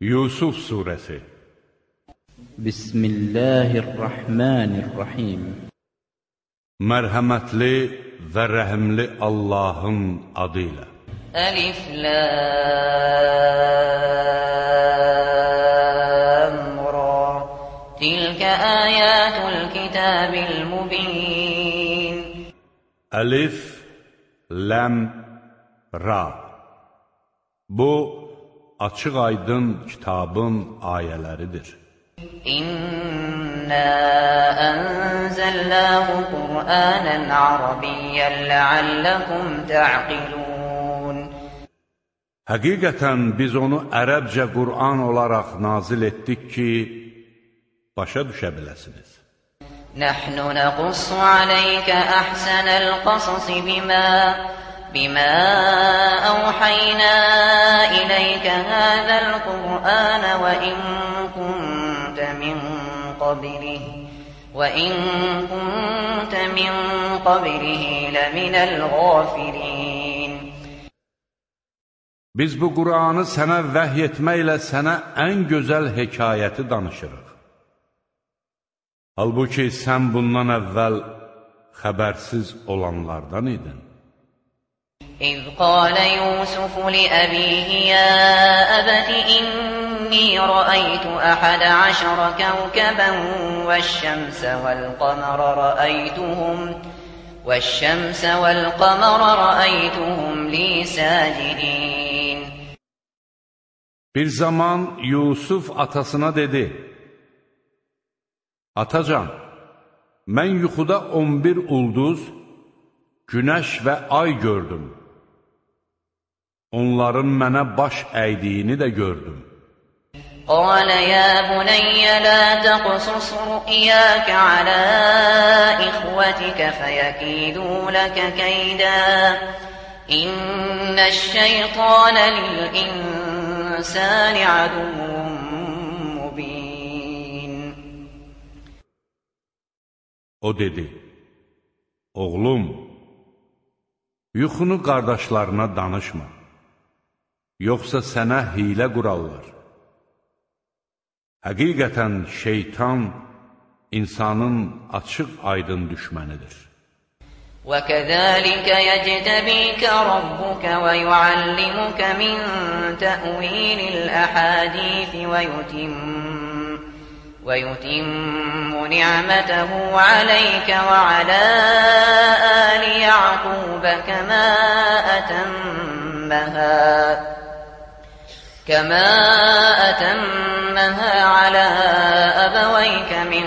Yusuf Suresi Bismillahirrahmanirrahim. Mərhəmətli və rəhimli Allahın adıyla. Əlif Lam Ra Tilkə ayatul kitabil mubin Əlif, Ləm, Ra Bu, açıq-aydın kitabın ayələridir. İnna anzalnahu Qur'anan arabiyyan la'allakum ta'qilun Həqiqətən biz onu ərəbcə Qur'an olaraq nazil etdik ki, başa düşə biləsiniz. Nəhnu nəqussu aləykə əhsənəl qasasi bimə بما أوحينا إليك هذا القرآن وإن كنت من قبله وإن كنت من قبله لمن الغافلين Biz bu Qur'anı sənə vəhy etməklə sənə ən gözəl hekayəti danışırıq. Halbuki sən bundan əvvəl xəbərsiz olanlardan idin. إذ قال يوسف لأبيه يا أبت إني رأيت أحد عشر كوكبا والشمس والقمر رأيتهم والشمس والقمر رأيتهم لي ساجدين Bir zaman Yusuf atasına dedi, Atacan, mən yuxuda 11 ulduz, günəş və ay gördüm. Onların mənə baş əydiyini də gördüm. قال يا بني لا تقصص رؤياك على إخوتك فيكيدوا لك كيدا إن الشيطان للإنسان عدو مبين O dedi, Oğlum, yuxunu qardaşlarına danışma, Yoxsa sənə hilə qurarlar. Həqiqətən şeytan insanın açıq aydın düşmənidir. وكذلك يجتبيك ربك ويعلمك من تأويل الأحاديث ويتم ويتم نعمته عليك وعلى آل يعقوب كما أتمها كما أتمها على أبويك من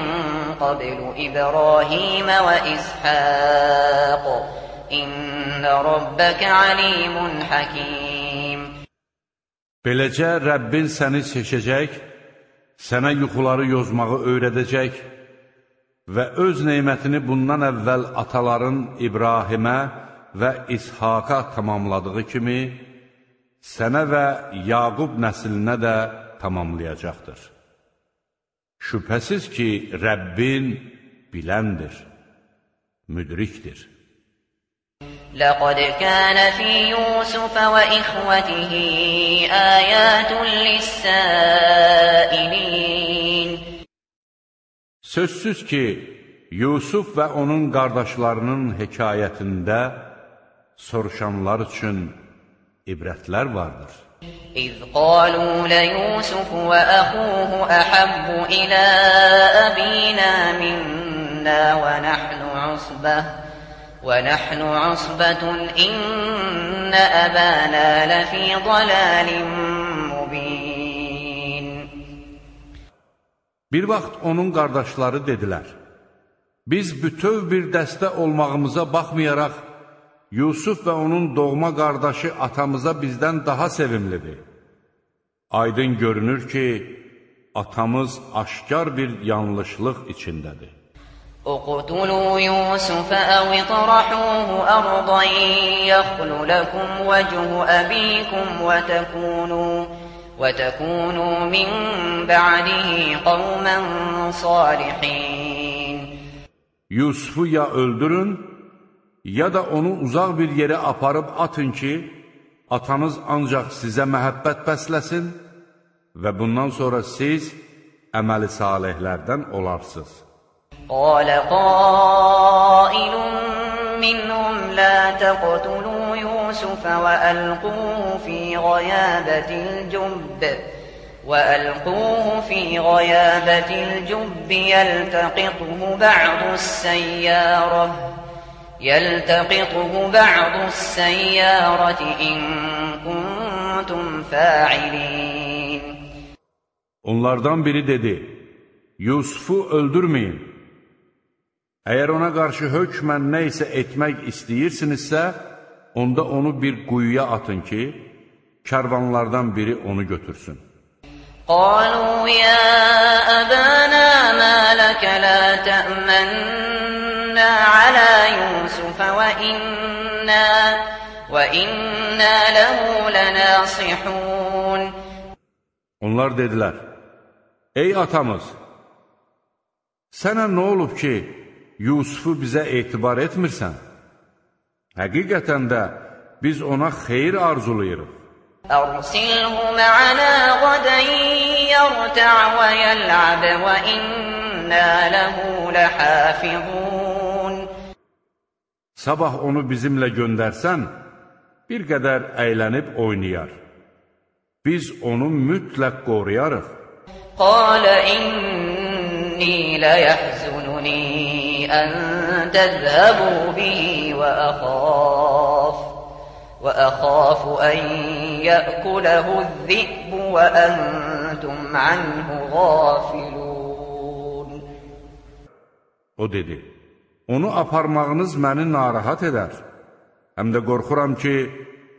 قبل إبراهيم وإسحاق إن ربك عليم حكيم Beləcə Rəbbin səni seçəcək, sənə yuxuları yozmağı öyrədəcək və öz neymətini bundan əvvəl ataların İbrahimə və İshaqa tamamladığı kimi, sənə və Yaqub nəslinə də tamamlayacaqdır. Şübhəsiz ki, Rəbbin biləndir, müdrikdir. لقد كان في يوسف وإخوته آيات للسائلين Sözsüz ki, Yusuf və onun qardaşlarının hekayətində soruşanlar üçün ibrətlər vardır. إذ قالوا ليوسف وأخوه أحب إلى أبينا منا ونحن عصبة ونحن عصبة إن أبانا لفي ضلال مبين Bir vaxt onun qardaşları dedilər, biz bütöv bir dəstə olmağımıza baxmayaraq, Yusuf və onun doğma qardaşı atamıza bizdən daha sevimlidir. Aydın görünür ki, atamız aşkar bir yanlışlıq içindədir. اقتلوا يوسف أو اطرحوه أرضا يخل لكم وجه أبيكم وتكونوا وتكونوا من بعده قوما صالحين Yusufu ya öldürün, ya da onu uzaq bir yerə aparıb atın ki, atanız ancaq sizə məhəbbət bəsləsin və bundan sonra siz əməli salihlərdən olarsınız. قال قائل منهم لا تقتلوا يوسف وألقوه في غيابة الجب وألقوه في غيابة الجب يلتقطه بعض السيارة يلتقطه بعض السيارة إن كنتم فاعلين Onlardan biri dedi, Yusufu öldürməyin. Əgər ona qarşı hökmən nə isə etmək istəyirsinizsə, onda onu bir quyuya atın ki, kərvanlardan biri onu götürsün. قالوا يا أبانا ما لك لا تأمنا على يوسف وإنا, وإنا له لناصحون Onlar dedilər, Ey atamız, sənə nə olub ki, Yusufu bizə etibar etmirsən? Həqiqətən də biz ona xeyir arzulayırıq. أرسله معنا غدا يرتع ويلعب وإنا له لحافظون sabah onu bizimlə göndərsən, bir qədər əylənib oynayar. Biz onu mütləq qoruyarıq. Qalə inni ləyəhzununi ən təzəbu bihi və əxaf və əxaf ən yəkuluhu zi'bu və əntum anhu qafilun. O dedi, onu aparmağınız məni narahat edər. Həm də qorxuram ki,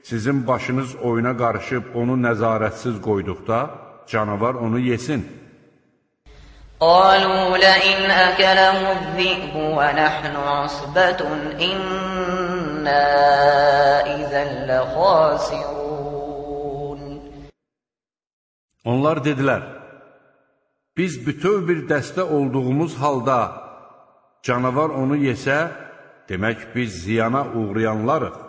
sizin başınız oyuna qarışıb onu nəzarətsiz qoyduqda, canavar onu yesin. قالوا لئن أكله الذئب ونحن عصبة إنا إذا لخاسرون Onlar dedilər, biz bütöv bir dəstə olduğumuz halda canavar onu yesə, demək biz ziyana uğrayanlarıq.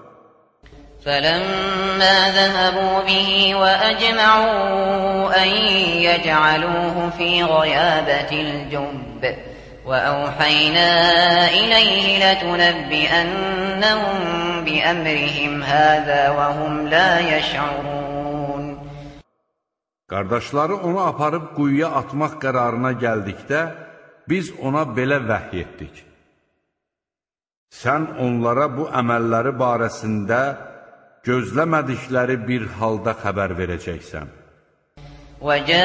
فلما ذهبوا به وأجمعوا أن يجعلوه في غيابة الجب وأوحينا إليه لتنبئنهم بأمرهم هذا وهم لا يشعرون Qardaşları onu aparıb quyuya atmaq qərarına gəldikdə, biz ona belə vəhy etdik. Sən onlara bu əməlləri barəsində gözləmədikləri bir halda xəbər verəcəksən. وجاءوا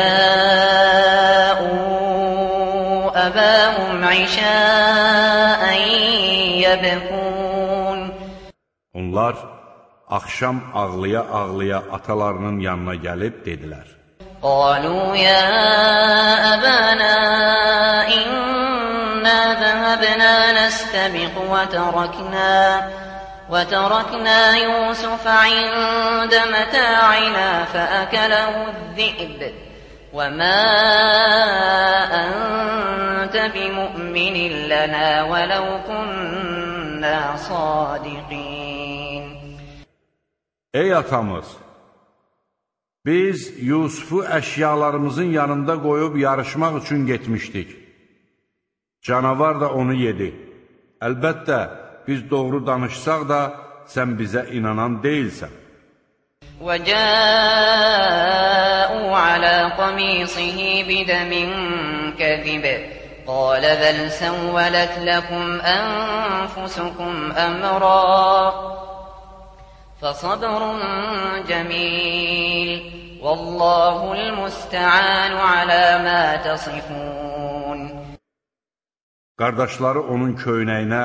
أباهم عشاء يبكون Onlar axşam ağlaya-ağlaya atalarının yanına gəlib dedilər. قالوا يا أبانا إنا ذهبنا نستبق وتركنا وتركنا يوسف عند متاعنا فأكله الذئب وما أنت بمؤمن لنا ولو كنا صادقين Ey atamız! Biz Yusufu əşyalarımızın yanında qoyub yarışmaq üçün getmişdik. Canavar da onu yedi. Əlbəttə, biz doğru danışsaq da, sən bizə inanan deyilsən. وجاءوا على قميصه بدم كذب قال بل سولت لكم أنفسكم أمرا فصبر جميل والله المستعان على ما تصفون Qardaşları onun köynəyinə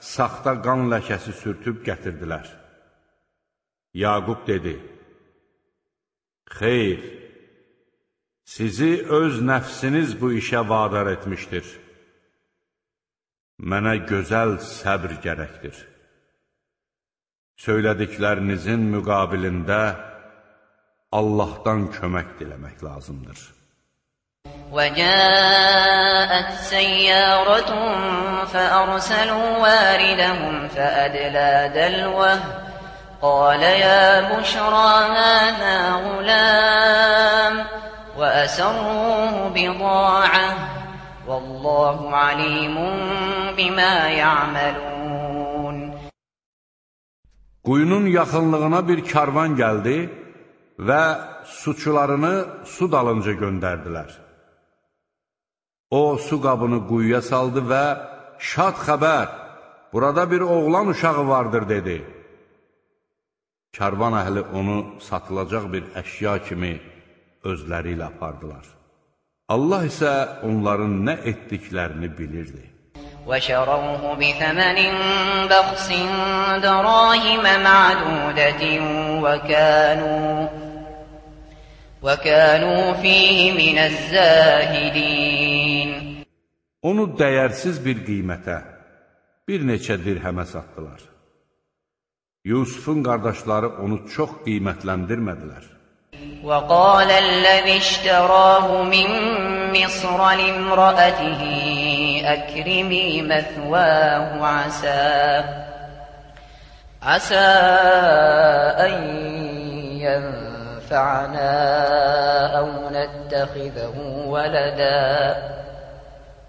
saxta qan ləkəsi sürtüb gətirdilər. Yaqub dedi, Xeyr, sizi öz nəfsiniz bu işə vadar etmişdir. Mənə gözəl səbr gərəkdir. Söylədiklərinizin müqabilində Allahdan kömək diləmək lazımdır. وجاءت سيارة فأرسلوا واردهم فأدلى دلوه قال يا بشرى هذا غلام وأسروه بضاعة والله عليم بما يعملون Quyunun yaxınlığına bir karvan gəldi və suçularını su dalınca göndərdilər. O, su qabını quyuya saldı və şad xəbər, burada bir oğlan uşağı vardır, dedi. Karvan əhli onu satılacaq bir əşya kimi özləri ilə apardılar. Allah isə onların nə etdiklərini bilirdi. وشروه بثمن بخس دراهم معدودة وكانوا وكانوا فيه من الزاهدين Onu dəyərsiz bir qiymətə, bir neçə dirhəmə satdılar. Yusufun qardaşları onu çox qiymətləndirmədilər. وقال الذي اشتراه من مصر لامرأته أكرمي مثواه عسى عسى أن ينفعنا أو نتخذه ولدا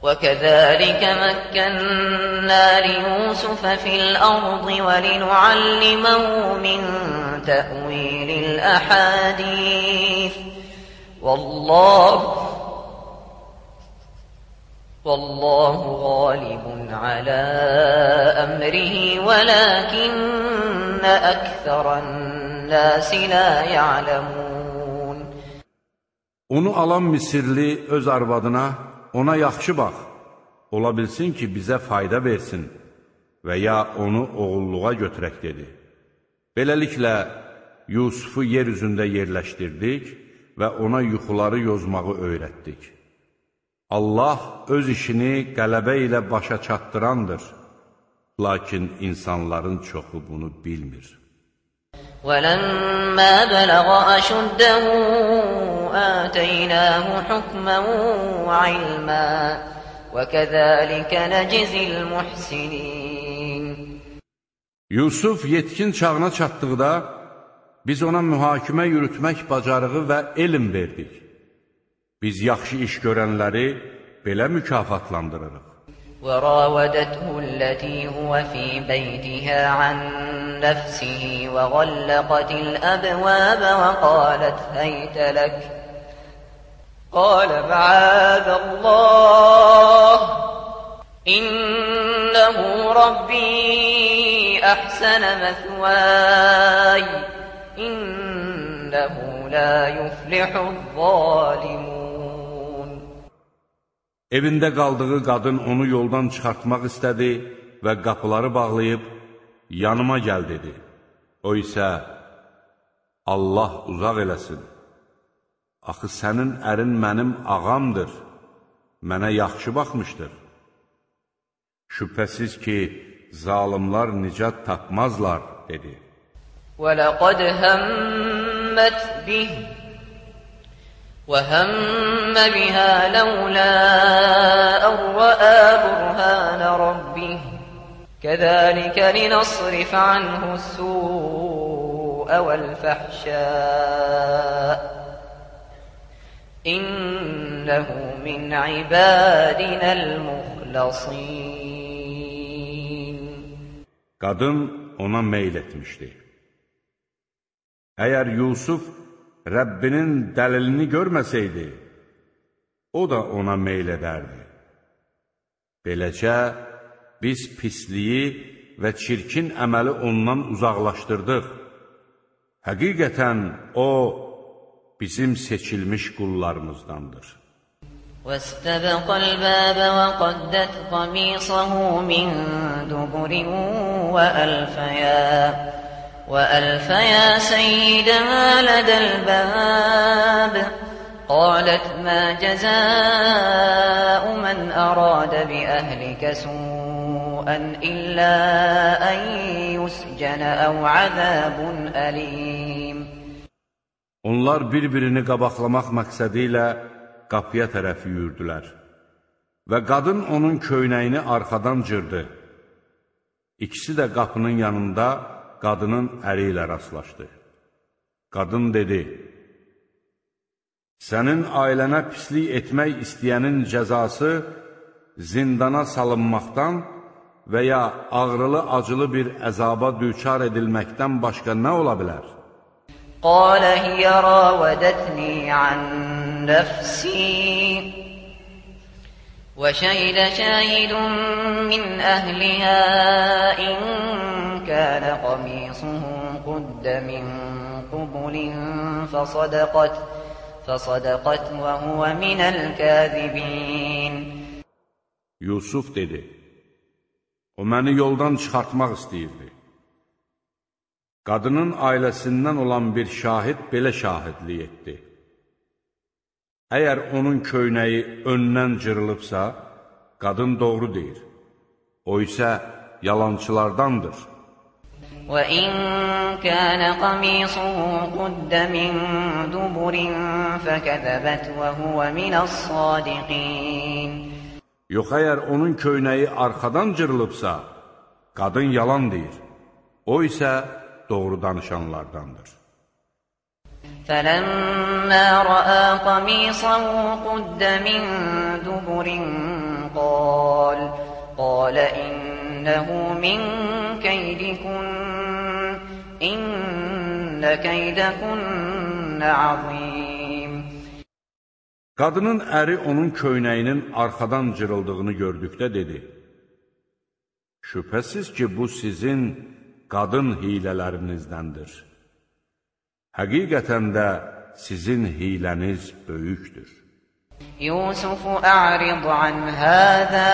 وكذلك مكنا ليوسف في الأرض ولنعلمه من تأويل الأحاديث والله والله غالب على أمره ولكن أكثر الناس لا يعلمون Onu alan Misirli öz arvadına, ona yaxşı bax, ola bilsin ki, bizə fayda versin və ya onu oğulluğa götürək dedi. Beləliklə, Yusufu yer üzündə yerləşdirdik və ona yuxuları yozmağı öyrətdik. Allah öz işini qələbə ilə başa çatdırandır, lakin insanların çoxu bunu bilmir. وَلَمَّا بَلَغَ أَشُدَّهُ آتَيْنَاهُ حُكْمًا وَعِلْمًا وَكَذَلِكَ نَجْزِي الْمُحْسِنِينَ Yusuf yetkin çağına çatdıqda, biz ona mühakimə yürütmək bacarığı və elm verdik. Biz yaxşı iş görənləri belə mükafatlandırırıq. وراودته التي هو في بيتها عن نفسه وغلقت الأبواب وقالت هيت لك قال معاذ الله إنه ربي أحسن مثواي إنه لا يفلح الظالمون Evində qaldığı qadın onu yoldan çıxartmaq istədi və qapıları bağlayıb, yanıma gəl dedi. O isə, Allah uzaq eləsin. Axı sənin ərin mənim ağamdır, mənə yaxşı baxmışdır. Şübhəsiz ki, zalimlar nicat tapmazlar, dedi. وَلَقَدْ هَمَّتْ بِهِ وهم بها لولا أن رأى برهان ربه كذلك لنصرف عنه السوء والفحشاء إنه من عبادنا المخلصين Qadın ona meyl etmişdi. Əgər Yusuf Rəbbinin dəlilini görməsəydi, o da ona meyl edərdi. Beləcə, biz pisliyi və çirkin əməli ondan uzaqlaşdırdıq. Həqiqətən, o, bizim seçilmiş qullarımızdandır. واستبق الباب وقدت قميصه من دبر وألفيا وألفيا سيدها لدى الباب قالت ما جزاء من أراد بأهلك سوءا إلا أن يسجن أو عذاب أليم Onlar bir-birini qabaqlamaq məqsədi ilə qapıya tərəf yürüdülər və qadın onun köynəyini arxadan cırdı. İkisi də qapının yanında qadının əri ilə rastlaşdı. Qadın dedi, Sənin ailənə pislik etmək istəyənin cəzası zindana salınmaqdan və ya ağrılı-acılı bir əzaba düçar edilməkdən başqa nə ola bilər? قال هي راودتني عن نفسي وشهد شاهد من أهلها إن كان قميصه قد من قبل فصدقت فصدقت وهو من الكاذبين Yusuf dedi, o məni yoldan çıxartmaq istəyirdi. Qadının ailəsindən olan bir şahid belə şahidlik etdi. Əgər onun köynəyi öndən cırılıbsa, qadın doğru deyir. O isə yalançılardandır. وَإِن كَانَ قَمِيصُهُ قُدَّ مِن دُبُرٍ فَكَذَبَتْ وَهُوَ مِنَ الصَّادِقِينَ Yox, əgər onun köynəyi arxadan cırılıbsa, qadın yalan deyir. O isə doğru danışanlardandır. فَلَمَّا رَأَىٰ قَمِيصَهُ قُدَّ مِن دُبُرٍ قَالَ قَالَ إِنَّهُ مِن كَيْدِكُنَّ İnnə keydəkunnə azim. Qadının əri onun köynəyinin arxadan cırıldığını gördükdə dedi, Şübhəsiz ki, bu sizin qadın hilələrinizdəndir. Həqiqətən də sizin hiləniz böyükdür. Yusufu a'rid an hada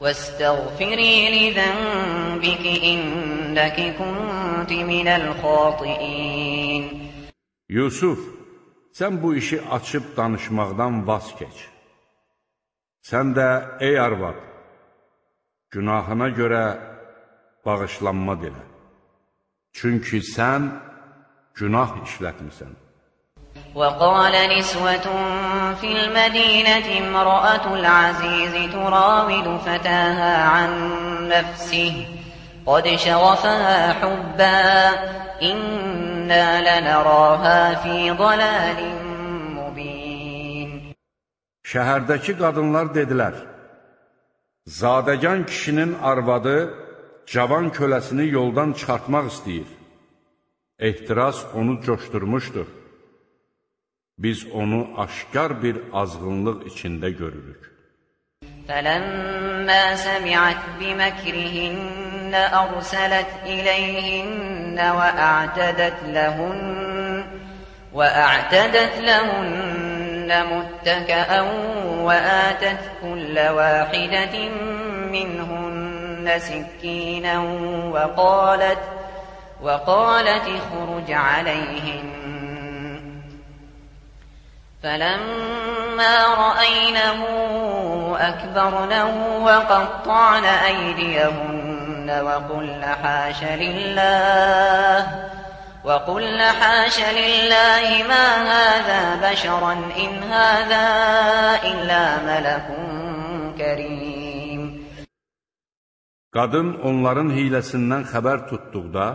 واستغفري لذنبك إن إنك كنت من الخاطئين Yusuf, sən bu işi açıb danışmaqdan vaz keç. Sən də, ey arvad, günahına görə bağışlanma dilə. Çünki sən günah işlətmirsən. وقال نسوة في المدينة امرأة العزيز تراود فتاها عن نفسه قد شغفها حبا إنا لنراها في ضلال مبين Şəhərdəki qadınlar dedilər, Zadəgan kişinin arvadı cavan köləsini yoldan çıxartmaq istəyir. Ehtiras onu coşdurmuşdur. Biz onu aşkar bir azğınlıq içində görürük. فلما سمعت بمكرهن أرسلت إليهن وأعتدت لهن وأعتدت لهن متكأ وآتت كل واحدة منهن سكينا وقالت وقالت اخرج عليهن. فلما رأينه أكبرنه وقطعن أيديهن وقلن حاش لله وقلن حاش لله ما هذا بشرا إن هذا إلا ملك كريم Qadın onların hiləsindən xəbər tutduqda,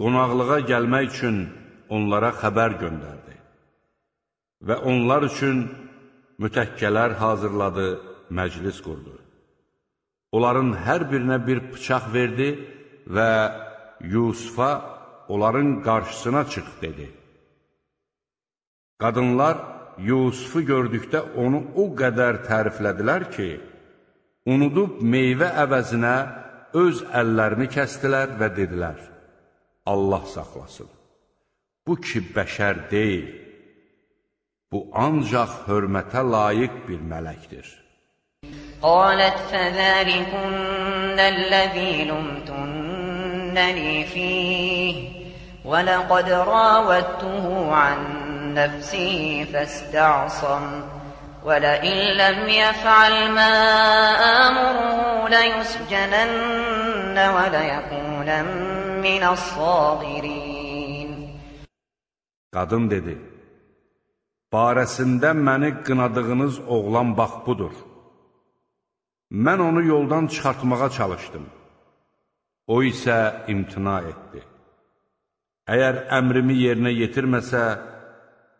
qonaqlığa gəlmək üçün onlara xəbər göndərdi və onlar üçün mütəkkələr hazırladı, məclis qurdu. Onların hər birinə bir bıçaq verdi və Yusufa onların qarşısına çıx dedi. Qadınlar Yusufu gördükdə onu o qədər təriflədilər ki, unudub meyvə əvəzinə öz əllərini kəstilər və dedilər, Allah saxlasın, bu ki, bəşər deyil, bu ancaq hörmətə layiq bir mələkdir. قالت فذلكن الذي لمتنني فيه ولقد راودته عن نفسه فاستعصم ولئن لم يفعل ما آمره ليسجنن وليكونا من الصاغرين Qadın dedi, barəsində məni qınadığınız oğlan bax budur. Mən onu yoldan çıxartmağa çalışdım. O isə imtina etdi. Əgər əmrimi yerinə yetirməsə,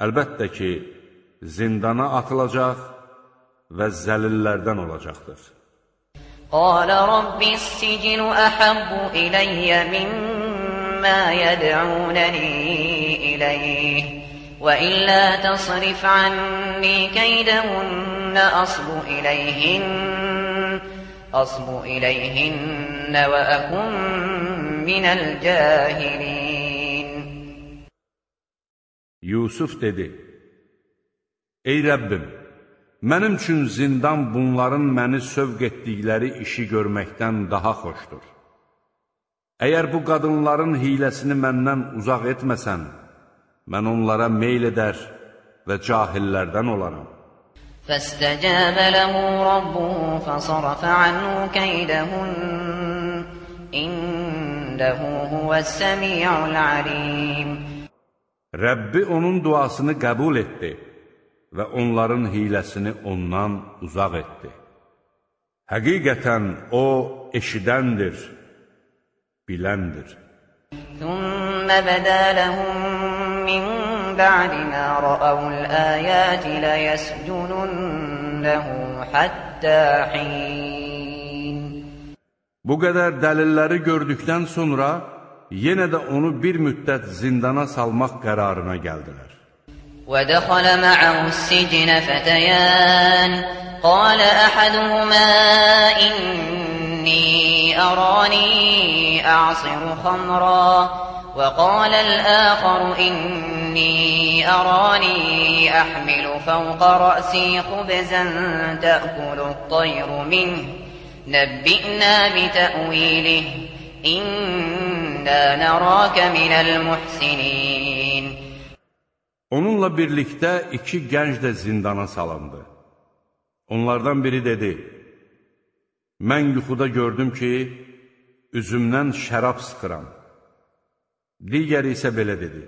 əlbəttə ki, zindana atılacaq və zəlillərdən olacaqdır. Qalə Rabbis sicinu əhəbbu iləyyə mimmə yəd'unəni iləyih və illə təsrif anni keydəhunnə asbu iləyhinnə أصب إليهن وأكن من الجاهلين Yusuf dedi, Ey Rəbbim, Mənim üçün zindan bunların məni sövq etdikləri işi görməkdən daha xoşdur. Əgər bu qadınların hiləsini məndən uzaq etməsən, mən onlara meyl edər və cahillərdən olaram. فاستجاب له ربه فصرف عنه كيدهن إنه هو السميع العليم Rəbbi onun duasını qəbul etdi və onların hiləsini ondan uzaq etdi. Həqiqətən O eşidəndir, biləndir. ثم بدا لهم من بعد ما رأوا الآيات ليسجننه حتى حين Bu qədər dəlilləri gördükdən sonra yenə də onu bir müddət zindana salmaq qərarına gəldilər. ودخل معه السجن فتيان قال أحدهما إني أراني أعصر خمرا وقال الآخر إني أراني أحمل فوق رأسي خبزا تأكل الطير منه نبئنا بتأويله إنا نراك من المحسنين Onunla birlikdə iki gənc də zindana salındı. Onlardan biri dedi, Mən yuxuda gördüm ki, üzümdən şərab sıxıram. Digəri isə belə dedi,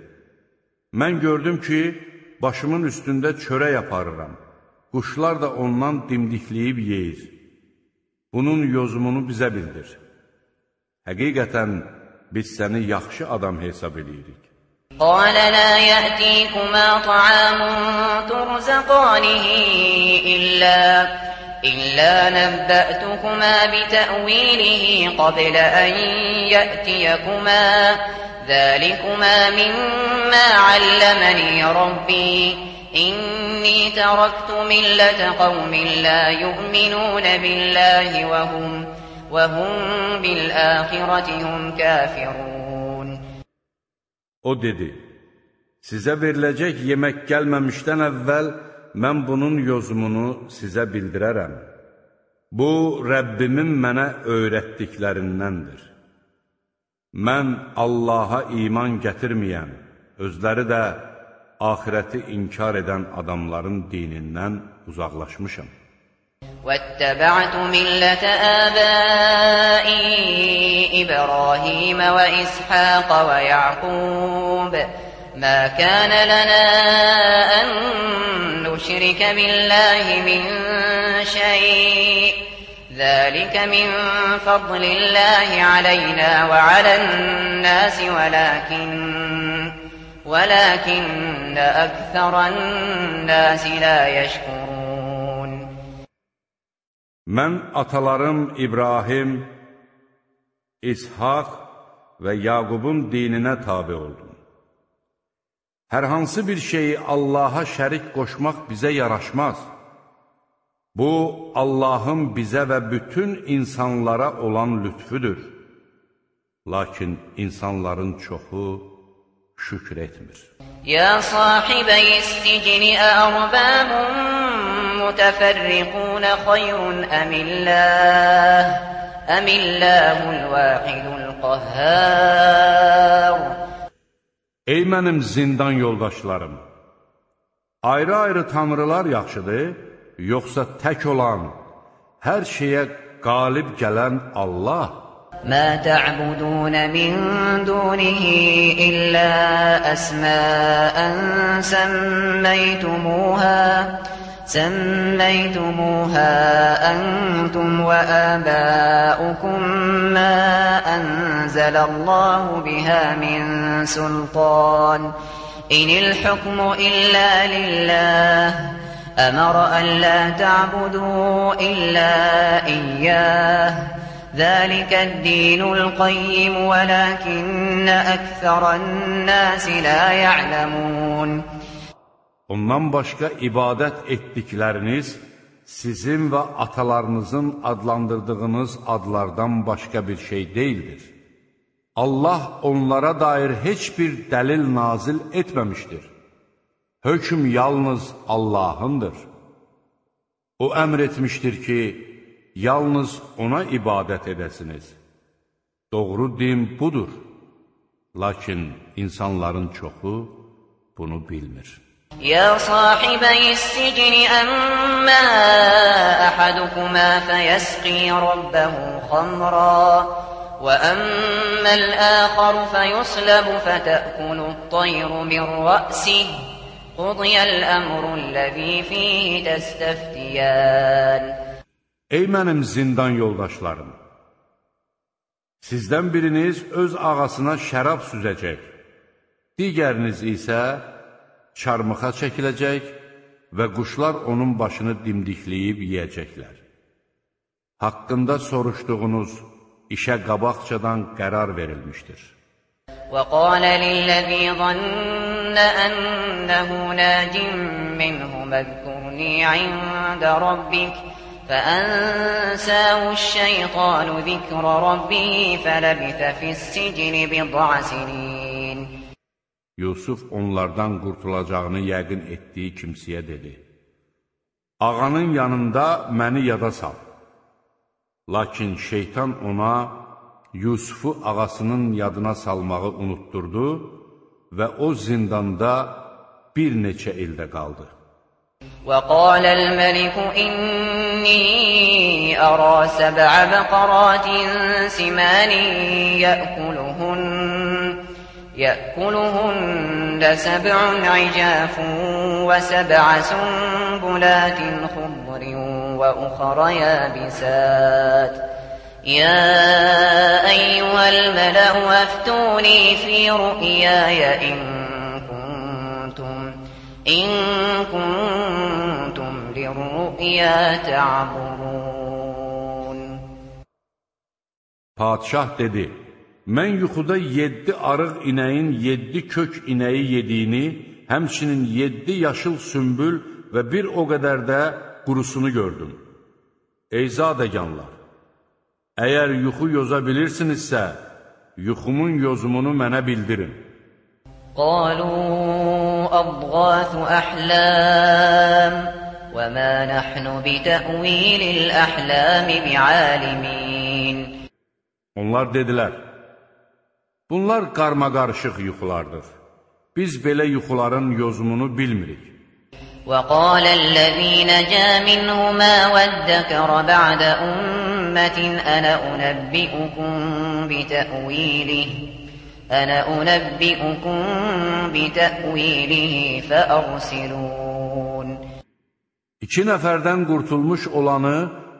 Mən gördüm ki, başımın üstündə çörək aparıram. Quşlar da ondan dimdikləyib yeyir. Bunun yozumunu bizə bildir. Həqiqətən, biz səni yaxşı adam hesab edirik. قال لا يأتيكما طعام ترزقانه إلا, إلا نبأتكما بتأويله قبل أن يأتيكما ذلكما مما علمني ربي إني تركت ملة قوم لا يؤمنون بالله وهم, وهم بالآخرة هم كافرون O dedi, sizə veriləcək yemək gəlməmişdən əvvəl mən bunun yozumunu sizə bildirərəm. Bu, Rəbbimin mənə öyrətdiklərindəndir. Mən Allaha iman gətirməyən, özləri də ahirəti inkar edən adamların dinindən uzaqlaşmışam. واتبعت ملة آبائي إبراهيم وإسحاق ويعقوب ما كان لنا أن نشرك بالله من شيء ذلك من فضل الله علينا وعلى الناس ولكن ولكن أكثر الناس لا يشكرون Mən atalarım İbrahim, İshaq və Yaqubun dininə tabi oldum. Hər hansı bir şeyi Allaha şərik qoşmaq bizə yaraşmaz. Bu, Allahın bizə və bütün insanlara olan lütfüdür. Lakin insanların çoxu şükr etmir. Ya sahibəy isticni ərbabun mutəfərriqun xeyrun əmilləh əmilləhul vahidul qəhhər Ey mənim zindan yoldaşlarım! Ayrı-ayrı tanrılar yaxşıdır, yoxsa tək olan, hər şeyə qalib gələn Allah? ما تعبدون من دونه إلا أسماء سميتموها سميتموها أنتم وآباؤكم ما أنزل الله بها من سلطان إن الحكم إلا لله أمر أن لا تعبدوا إلا إياه ذلك الدين القيم ولكن أكثر الناس لا يعلمون Ondan başqa ibadət etdikləriniz sizin və atalarınızın adlandırdığınız adlardan başqa bir şey deyildir. Allah onlara dair heç bir dəlil nazil etməmişdir. Hökm yalnız Allahındır. O əmr etmişdir ki, yalnız ona ibadət edəsiniz. Doğru din budur. Lakin insanların çoxu bunu bilmir. يا صاحبي السجن أما أحدكما فيسقي ربه خمرا وأما الآخر فيصلب فتأكل الطير من رأسه قضي الأمر الذي فيه تستفتيان Ey mənim zindan yoldaşlarım! Sizdən biriniz öz ağasına şərab süzəcək, digəriniz isə çarmıxa çəkiləcək və quşlar onun başını dimdikləyib yeyəcəklər. Haqqında soruşduğunuz işə qabaqcadan qərar verilmişdir. وقال للذي ظن أنه ناج منهم اذكرني عند ربك فأنساه الشيطان ذكر ربه فلبث في السجن بضع سنين Yusuf onlardan qurtulacağını yəqin etdiyi kimsəyə dedi. Ağanın yanında məni yada sal. Lakin şeytan ona Yusufu ağasının yadına salmağı unutturdu və o zindanda bir neçə ildə qaldı. وقال الملك إني أرى سبع بقرات سمان يأكلهن يأكلهن سبع عجاف وسبع سنبلات خضر وأخر يابسات يا أيها الملأ أفتوني في رؤياي إن كنتم إن كنتم للرؤيا تعبرون Padişah dedi, mən yuxuda yeddi arıq inəyin yeddi kök inəyi yediyini, həmçinin yeddi yaşıl sümbül və bir o qədər də qurusunu gördüm. Ey zadəganlar! Əgər yuxu yoza bilirsinizsə, yuxumun yozumunu mənə bildirin. قالوا أضغاث أحلام وما نحن بتأويل الأحلام بعالمين Onlar dedilər, bunlar qarmaqarışıq yuxulardır. Biz belə yuxuların yozumunu bilmirik. وقال الذي نجا منهما وادكر بعد أمة أنا أنبئكم بتأويله أنا أنبئكم بتأويله فأرسلون İki nəfərdən qurtulmuş olanı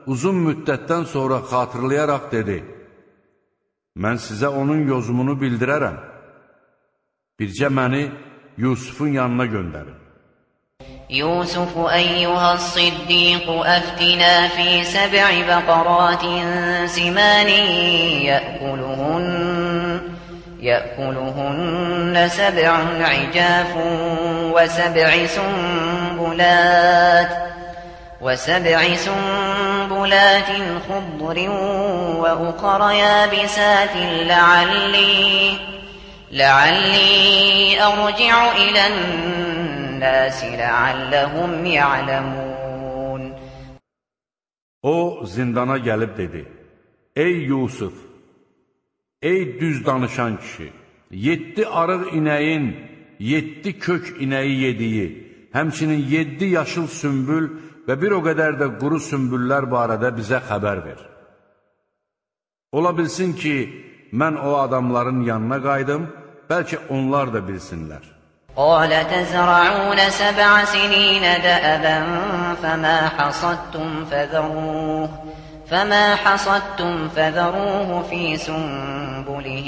uzun müddətdən sonra xatırlayaraq dedi, Mən sizə onun yozumunu bildirərəm. Bircə məni Yusufun yanına göndərin. يوسف أيها الصديق أفتنا في سبع بقرات سمان يأكلهن يأكلهن سبع عجاف وسبع سنبلات وسبع سنبلات خضر وأخر يابسات لعلي لعلي أرجع إلى لعلهم يعلمون O zindana gəlib dedi, Ey Yusuf, ey düz danışan kişi, yeddi arıq inəyin, yeddi kök inəyi yediyi, həmçinin yeddi yaşıl sümbül və bir o qədər də quru sümbüllər barədə bizə xəbər ver. Ola bilsin ki, mən o adamların yanına qaydım, bəlkə onlar da bilsinlər. قال تزرعون سبع سنين دأبا فما حصدتم فذروه فما حصدتم فذروه في سنبله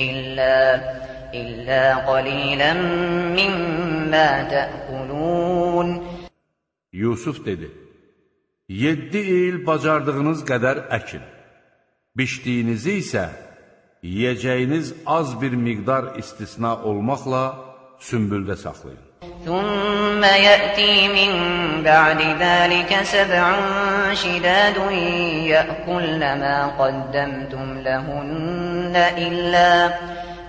إلا إلا قليلا مما تأكلون Yusuf dedi, Yeddi il bacardığınız qədər əkin, biçdiyinizi isə yiyəcəyiniz az bir miqdar istisna olmaqla sümbüldə saxlayın. ثم يأتي من بعد ذلك سبع شداد يأكلن ما قدمتم لهن إلا,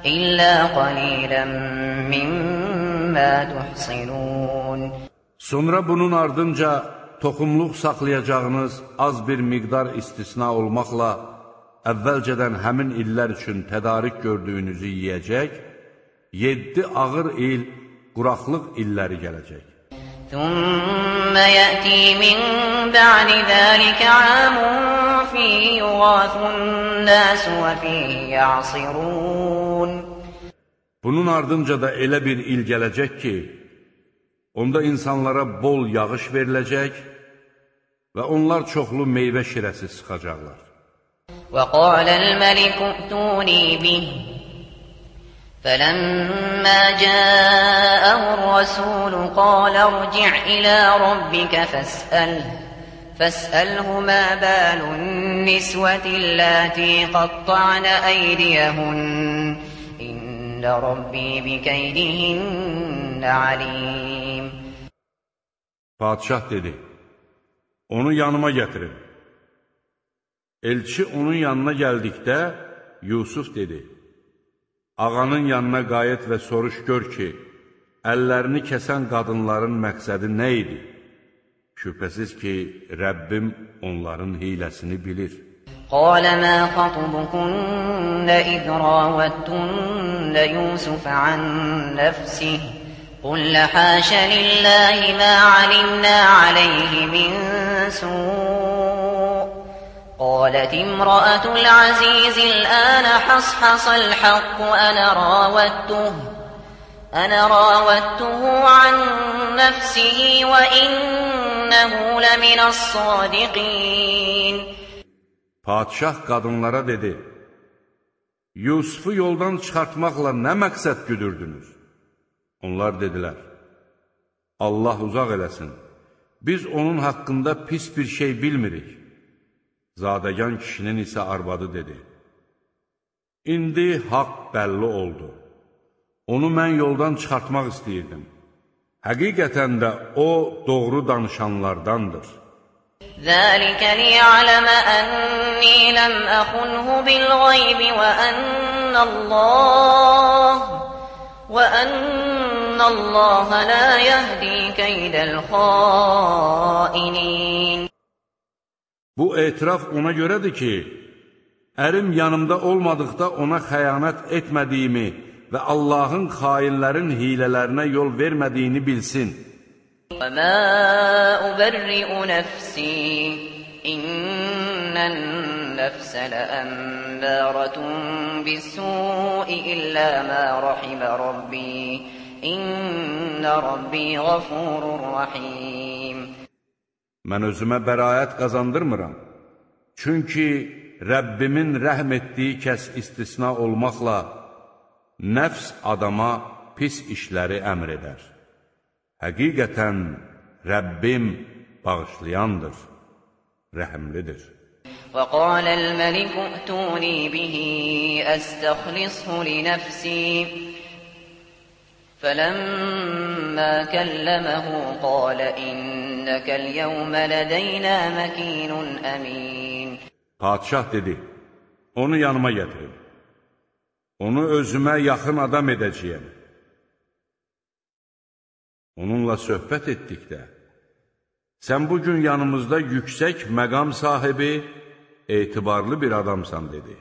إلا قليلا مما تحصنون Sonra bunun ardınca toxumluq saxlayacağınız az bir miqdar istisna olmaqla əvvəlcədən həmin illər üçün tədarik gördüyünüzü yeyəcək, 7 ağır il quraqlıq illəri gələcək. ثم يأتي من بعد ذلك عام فيه يغاث الناس وفيه يعصرون Bunun ardınca da elə bir il gələcək ki, onda insanlara bol yağış veriləcək və onlar çoxlu meyvə şirəsi sıxacaqlar. وقال الملك ائتوني به فلما جاءه الرسول قال ارجع إلى ربك فاسأله فاسأله ما بال النسوة اللاتي قطعن أيديهن. إن ربي بكيدهن عليم. Padişah dedi, onu yanıma gətirin. Elçi onun yanına gəldikdə Yusuf dedi, ağanın yanına qayıt və soruş gör ki, əllərini kəsən qadınların məqsədi nə idi? Şübhəsiz ki, Rəbbim onların hiləsini bilir. قال ما خطبكن إذ راوتن يوسف عن نفسه قل حاش لله ما علمنا عليه من سوء قالت امرأة العزيز الآن حصحص الحق أنا راودته أنا راودته عن نفسه وإنه لمن الصادقين Padişah qadınlara dedi, Yusufu yoldan çıxartmaqla nə məqsəd güdürdünüz? Onlar dedilər, Allah uzaq eləsin, biz onun haqqında pis bir şey bilmirik. Zadəgan kişinin isə arvadı dedi, İndi haqq bəlli oldu. Onu mən yoldan çıxartmaq istəyirdim. Həqiqətən də o, doğru danışanlardandır. Zəlikə liyələmə ənni ləm əxunhu bil qaybi və ənnəlləh və ənnəlləh lə yəhdi keydəl xainin Bu etiraf ona görədir ki, ərim yanımda olmadıqda ona xəyanət etmədiyimi və Allahın xainlərin hilələrinə yol vermədiyini bilsin. وما أبرئ نفسي إن النفس لأمارة بالسوء إلا ما رحم ربي إن ربي غفور رحيم Mən özümə bəraət qazandırmıram. Çünki Rəbbimin rəhm etdiyi kəs istisna olmaqla nəfs adama pis işləri əmr edər. Həqiqətən Rəbbim bağışlayandır, rəhimlidir. وقال الملك ائتوني به أستخلصه لنفسي فلما كلمه قال إنك اليوم لدينا مكين أمين Padişah dedi, onu yanıma gətirin. Onu özümə yaxın adam edəcəyəm. Onunla söhbət etdikdə, sən bugün yanımızda yüksək məqam sahibi, etibarlı bir adamsan, dedi.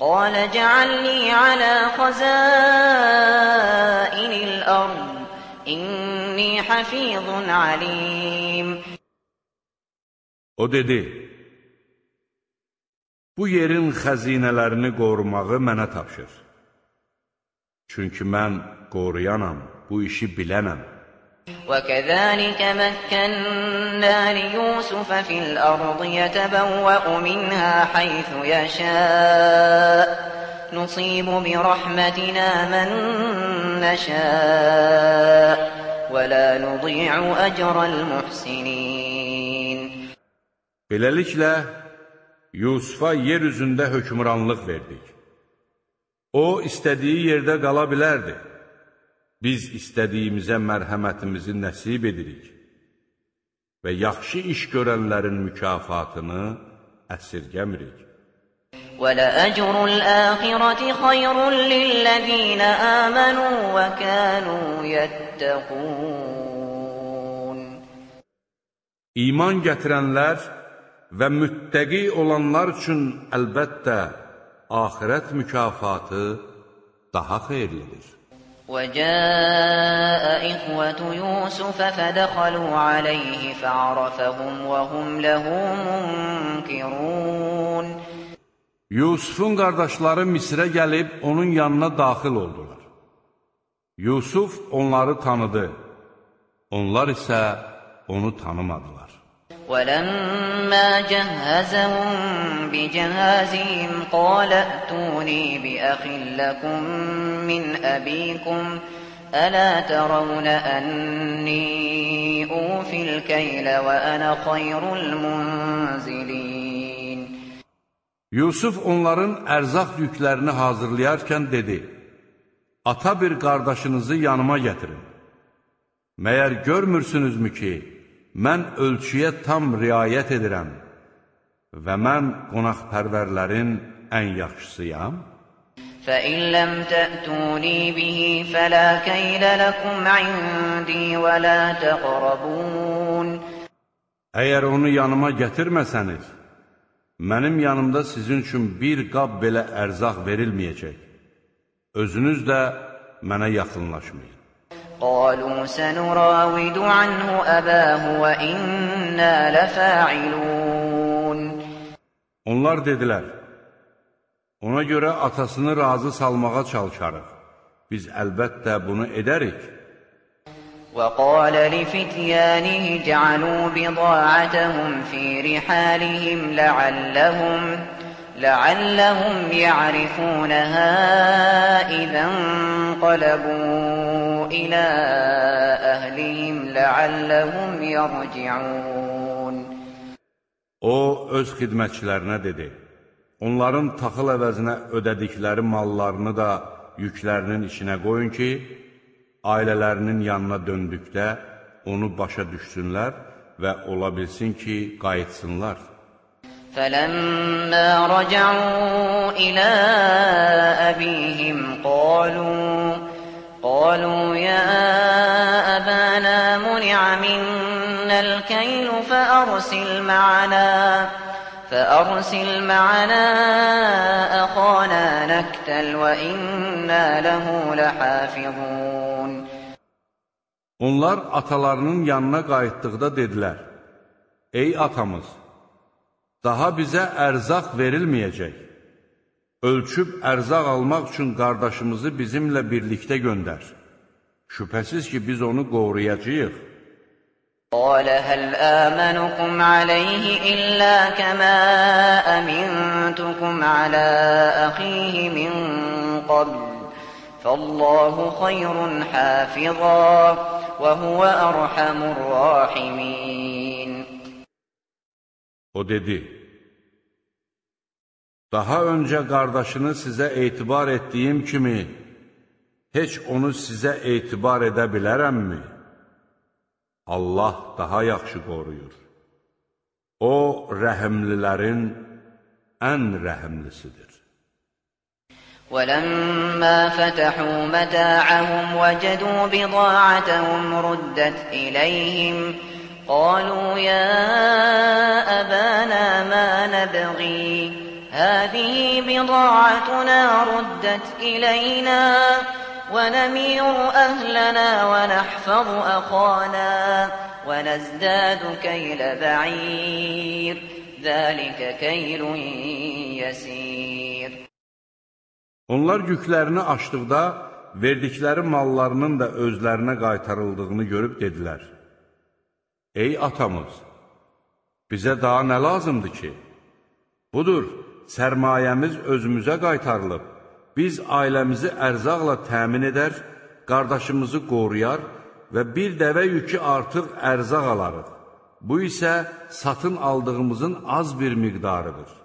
قال اجعلني على خزائن الأرض إني حفيظ عليم O dedi, bu yerin xəzinələrini qorumağı mənə tapşır. Çünki mən qoruyanam, bu işi bilənəm. وكذلك مكنا ليوسف في الأرض يتبوأ منها حيث يشاء نصيب برحمتنا من نشاء ولا نضيع أجر المحسنين Beləliklə, Yusufa yer üzündə hökmranlıq verdik. O, istədiyi yerdə qala bilərdi. Biz istədiyimizə mərhəmətimizi nəsib edirik və yaxşı iş görənlərin mükafatını əsirgəmirik. وَلَأَجْرُ الْآخِرَةِ خَيْرٌ لِلَّذِينَ آمَنُوا وَكَانُوا يَتَّقُونَ İman gətirənlər və müttəqi olanlar üçün əlbəttə axirət mükafatı daha xeyirlidir. وجاء إخوة يوسف فدخلوا عليه فعرفهم وهم له منكرون Yusufun qardaşları Misrə gəlib onun yanına daxil oldular. Yusuf onları tanıdı, onlar isə onu tanımadılar. ولما جهزهم بجهازهم قال ائتوني بأخ لكم من أبيكم ألا ترون أني أوفي الكيل وأنا خير المنزلين Yusuf onların ərzaq yüklərini hazırlayarkən dedi, Ata bir qardaşınızı yanıma gətirin. Məyər görmürsünüzmü ki, mən ölçüyə tam riayət edirəm və mən qonaqpərvərlərin ən yaxşısıyam? فإن لم تأتوني به فلا كيل لكم عندي ولا تقربون Əgər onu yanıma gətirməsəniz, mənim yanımda sizin üçün bir qab belə ərzaq verilməyəcək. Özünüz də mənə yaxınlaşmayın. قالوا سنراود عنه أباه وإنا لفاعلون Onlar dedilər, ona görə atasını razı salmağa çalışarıq. Biz əlbəttə bunu edərik. وقال لفتيانه اجعلوا بضاعتهم في رحالهم لعلهم لعلهم يعرفونها إذا انقلبوا إلى أهلهم لعلهم يرجعون O, öz xidmətçilərinə dedi, onların taxıl əvəzinə ödədikləri mallarını da yüklərinin içinə qoyun ki, ailələrinin yanına döndükdə onu başa düşsünlər və ola bilsin ki, qayıtsınlar. فلما رجعوا إلى أبيهم قالوا قالوا يا أبانا منع منا الكيل فأرسل معنا فأرسل معنا أخانا نكتل وإنا له لحافظون. Onlar atalarının yanına qayıtdıqda dedilər, Ey atamız, Daha bizə ərzaq verilməyəcək. Ölçüb ərzaq almaq üçün qardaşımızı bizimlə birlikdə göndər. Şübhəsiz ki, biz onu qoruyacaq. Qalə həl əmənukum aleyhi illə kəmə əmintukum alə əxihi min qabl. Fəllahu xayrun hafizə və huvə ərhəmur rahimin. O dedi, Daha öncə qardaşını sizə etibar etdiyim kimi, heç onu sizə etibar edə bilərəmmi? Allah daha yaxşı qoruyur. O, rəhimlilərin ən rəhimlisidir. ولما فتحوا متاعهم وجدوا بضاعتهم ردت إليهم قالوا يا أبانا ما نبغي هذه بضاعتنا ردت إلينا ونمير أهلنا ونحفظ أخانا ونزداد كيل بعير ذلك كيل يسير Onlar yüklərini açdıqda, verdikləri mallarının da özlərinə qaytarıldığını görüb dedilər, Ey atamız, bizə daha nə lazımdır ki? Budur, sərmayəmiz özümüzə qaytarılıb biz ailəmizi ərzaqla təmin edər, qardaşımızı qoruyar və bir dəvə yükü artıq ərzaq alarıq. Bu isə satın aldığımızın az bir miqdarıdır.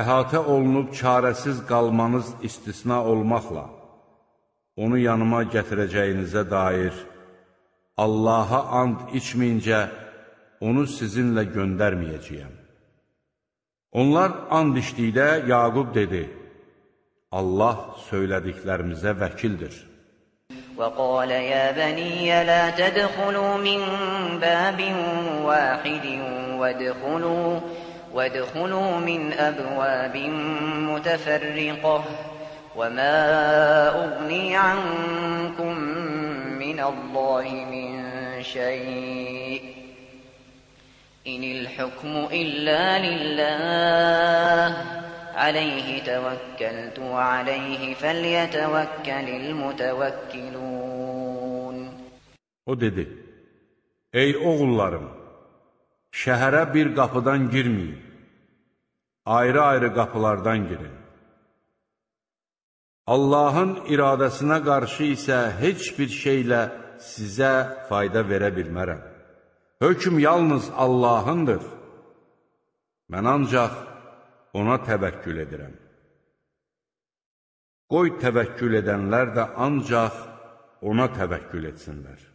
əhatə olunub çarəsiz qalmanız istisna olmaqla, onu yanıma gətirəcəyinizə dair Allaha and içməyincə onu sizinlə göndərməyəcəyəm. Onlar and içdikdə Yaqub dedi, Allah söylədiklərimizə vəkildir. وقال يا بني لا تدخلوا من باب واحد وادخلوا وادخلوا من أبواب متفرقة وما أغني عنكم من الله من شيء إن الحكم إلا لله عليه توكلت وعليه فليتوكل المتوكلون O dedi, Ey oğullarım, şəhərə bir qapıdan girməyin, ayrı-ayrı qapılardan girin. Allahın iradəsinə qarşı isə heç bir şeylə sizə fayda verə bilmərəm. Hökm yalnız Allahındır. Mən ancaq ona təvəkkül edirəm. Qoy təvəkkül edənlər də ancaq ona təvəkkül etsinlər.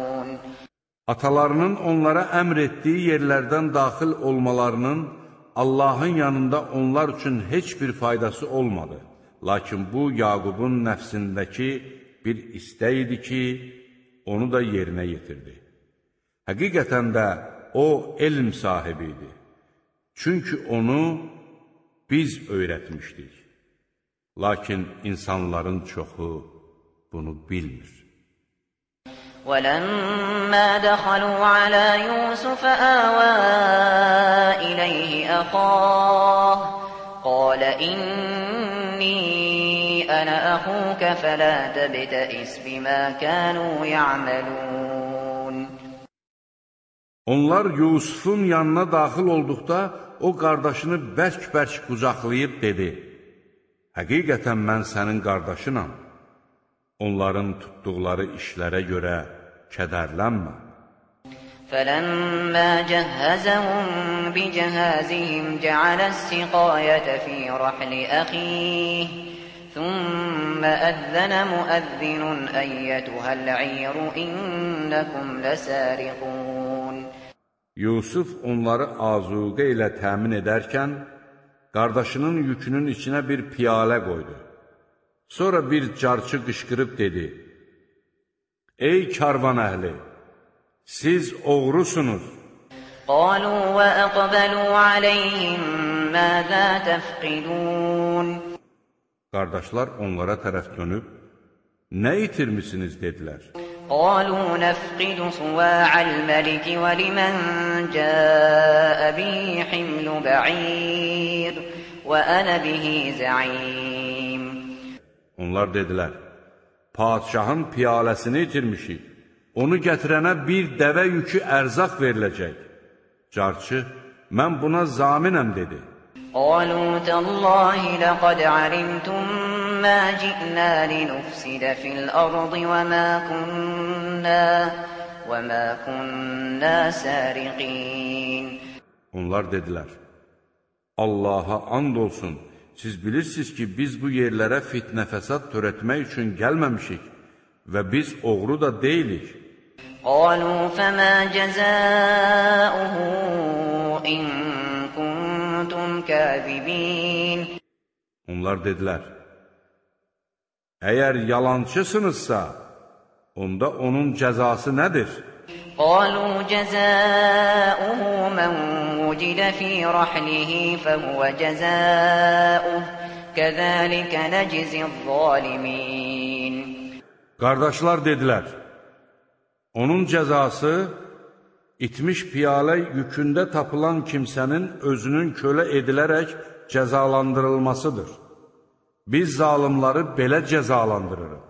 Atalarının onlara əmr etdiyi yerlərdən daxil olmalarının Allahın yanında onlar üçün heç bir faydası olmadı. Lakin bu, Yaqubun nəfsindəki bir istək idi ki, onu da yerinə yetirdi. Həqiqətən də o elm sahibi idi. Çünki onu biz öyrətmişdik. Lakin insanların çoxu bunu bilmir. ولما دخلوا على يوسف آوى إليه أخاه قال إني أنا أخوك فلا تبتئس بما كانوا يعملون Onlar Yusufun yanına daxil olduqda o qardaşını bərk-bərk qucaqlayıb dedi: Həqiqətən mən sənin qardaşınam onların tutduqları işlərə görə kədərlənmə. فَلَمَّا جَهَّزَهُم بِجَهَازِهِمْ جَعَلَ السِّقَايَةَ فِي رَحْلِ أَخِيهِ ثُمَّ أَذَّنَ مُؤَذِّنٌ أَيَّتُهَا الْعِيرُ إِنَّكُمْ لَسَارِقُونَ Yusuf onları azuqə ilə təmin edərkən, qardaşının yükünün içinə bir piyalə qoydu. Sonra bir carçı qışqırıb dedi, Ey karvan əhli, siz oğrusunuz. Qalu və əqbəlu aleyhim məzə təfqidun. Qardaşlar onlara tərəf dönüb, nə itirmisiniz dedilər. Qalu nəfqidu suva'al məliki və limən cəə bi himlu bə'ir və ənə bihi zəim. Onlar dedilər, padişahın piyaləsini itirmişik, onu gətirənə bir dəvə yükü ərzaq veriləcək. Carçı, mən buna zaminəm, dedi. قالوا تالله لقد علمتم ما جئنا لنفسد في الأرض وما كنا وما كنا سارقين Onlar dedilər, Allaha and olsun, Siz bilirsiniz ki, biz bu yerlərə fitnə fəsad törətmək üçün gəlməmişik və biz oğru da deyilik. Qalu fəmə cəzəuhu in kuntum kəzibin. Onlar dedilər, əgər yalancısınızsa, onda onun cəzası nədir? قالوا جزاؤه من وجد في رحله فهو جزاؤه كذلك نجزي الظالمين Qardaşlar dedilər, onun cəzası itmiş piyalə yükündə tapılan kimsənin özünün kölə edilərək cəzalandırılmasıdır. Biz zalimları belə cəzalandırırıq.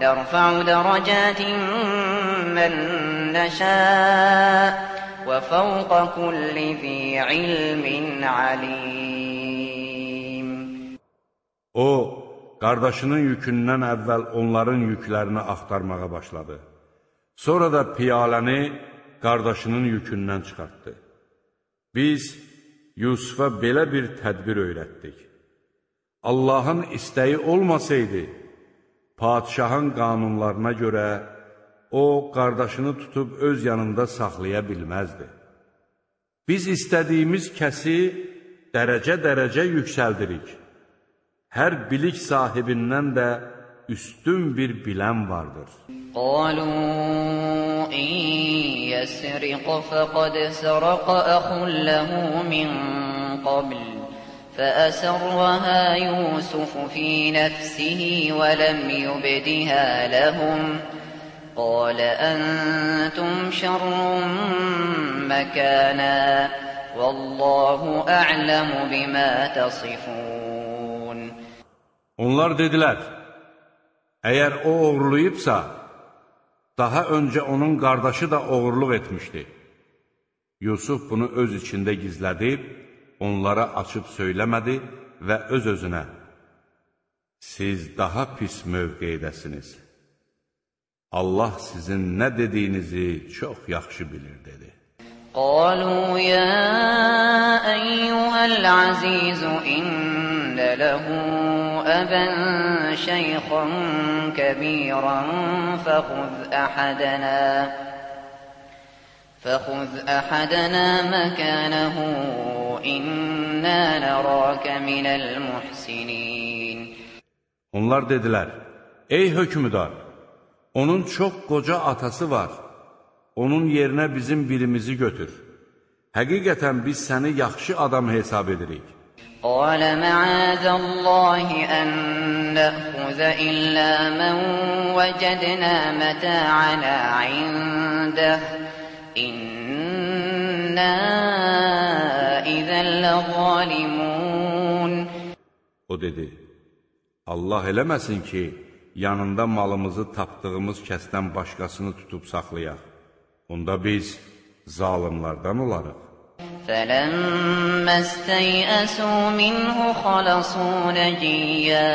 نرفع درجات من نشاء وفوق كل ذي علم عليم O, qardaşının yükündən əvvəl onların yüklərini axtarmağa başladı. Sonra da piyaləni qardaşının yükündən çıxartdı. Biz Yusufa belə bir tədbir öyrətdik. Allahın istəyi olmasaydı, Padişahın qanunlarına görə o, qardaşını tutub öz yanında saxlaya bilməzdi. Biz istədiyimiz kəsi dərəcə-dərəcə yüksəldirik. Hər bilik sahibindən də üstün bir bilən vardır. Qalu in yasriq faqad saraqa axun lahu min qabl فأسرها يوسف في نفسه ولم يبدها لهم قال أنتم شر مكانا والله أعلم بما تصفون Onlar dedilər, əgər o oğurlayıbsa, daha öncə onun qardaşı da oğurluq etmişdi. Yusuf bunu öz içində gizlədib, onlara açıb söyləmədi və öz-özünə, siz daha pis mövqeydəsiniz. Allah sizin nə dediyinizi çox yaxşı bilir, dedi. قالوا يا أيها العزيز إن له أبا شيخا كبيرا فخذ أحدنا فخذ أحدنا مكانه إنا نراك من المحسنين Onlar dedilər, ey hökmüdar, onun çox qoca atası var, onun yerinə bizim birimizi götür. Həqiqətən biz səni yaxşı adam hesab edirik. قال معاذ الله أن نأخذ إلا من وجدنا متاعنا عنده İnna izən ləzalimun O dedi, Allah eləməsin ki, yanında malımızı tapdığımız kəsdən başqasını tutub saxlayaq. Onda biz zalimlardan olarıq. فَلَمَّا اسْتَيْأَسُوا مِنْهُ خَلَصُوا نَجِيًّا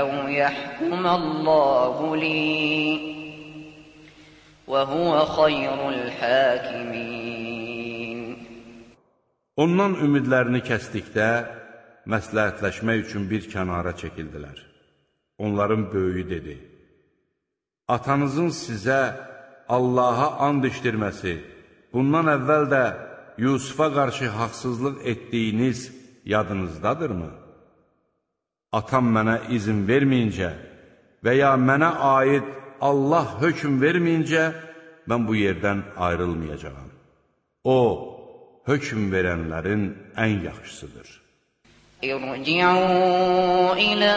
أو يحكم الله لي وهو خير الحاكمين Ondan ümidlərini kəsdikdə, məsləhətləşmək üçün bir kənara çəkildilər. Onların böyüyü dedi, Atanızın sizə Allaha and işdirməsi, bundan əvvəl də Yusufa qarşı haqsızlıq etdiyiniz yadınızdadırmı? atam mənə izin verməyincə və ya mənə aid Allah hökm verməyincə mən bu yerdən ayrılmayacağam. O, hökm verənlərin ən yaxşısıdır. İrci'u ilə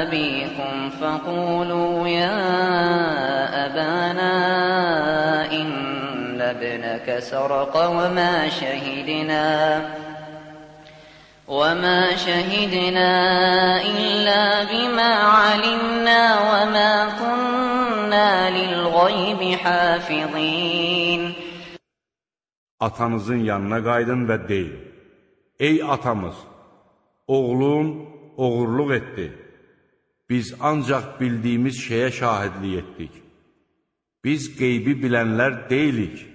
əbikum fəqulu ya əbənə innə sərqə və mə şəhidinə وما شهدنا إلا بما علمنا وما كنا للغيب حافظين Atanızın yanına qaydın və deyin, Ey atamız, oğlun oğurluq etdi. Biz ancaq bildiyimiz şeyə şahidlik etdik. Biz qeybi bilənlər deyilik.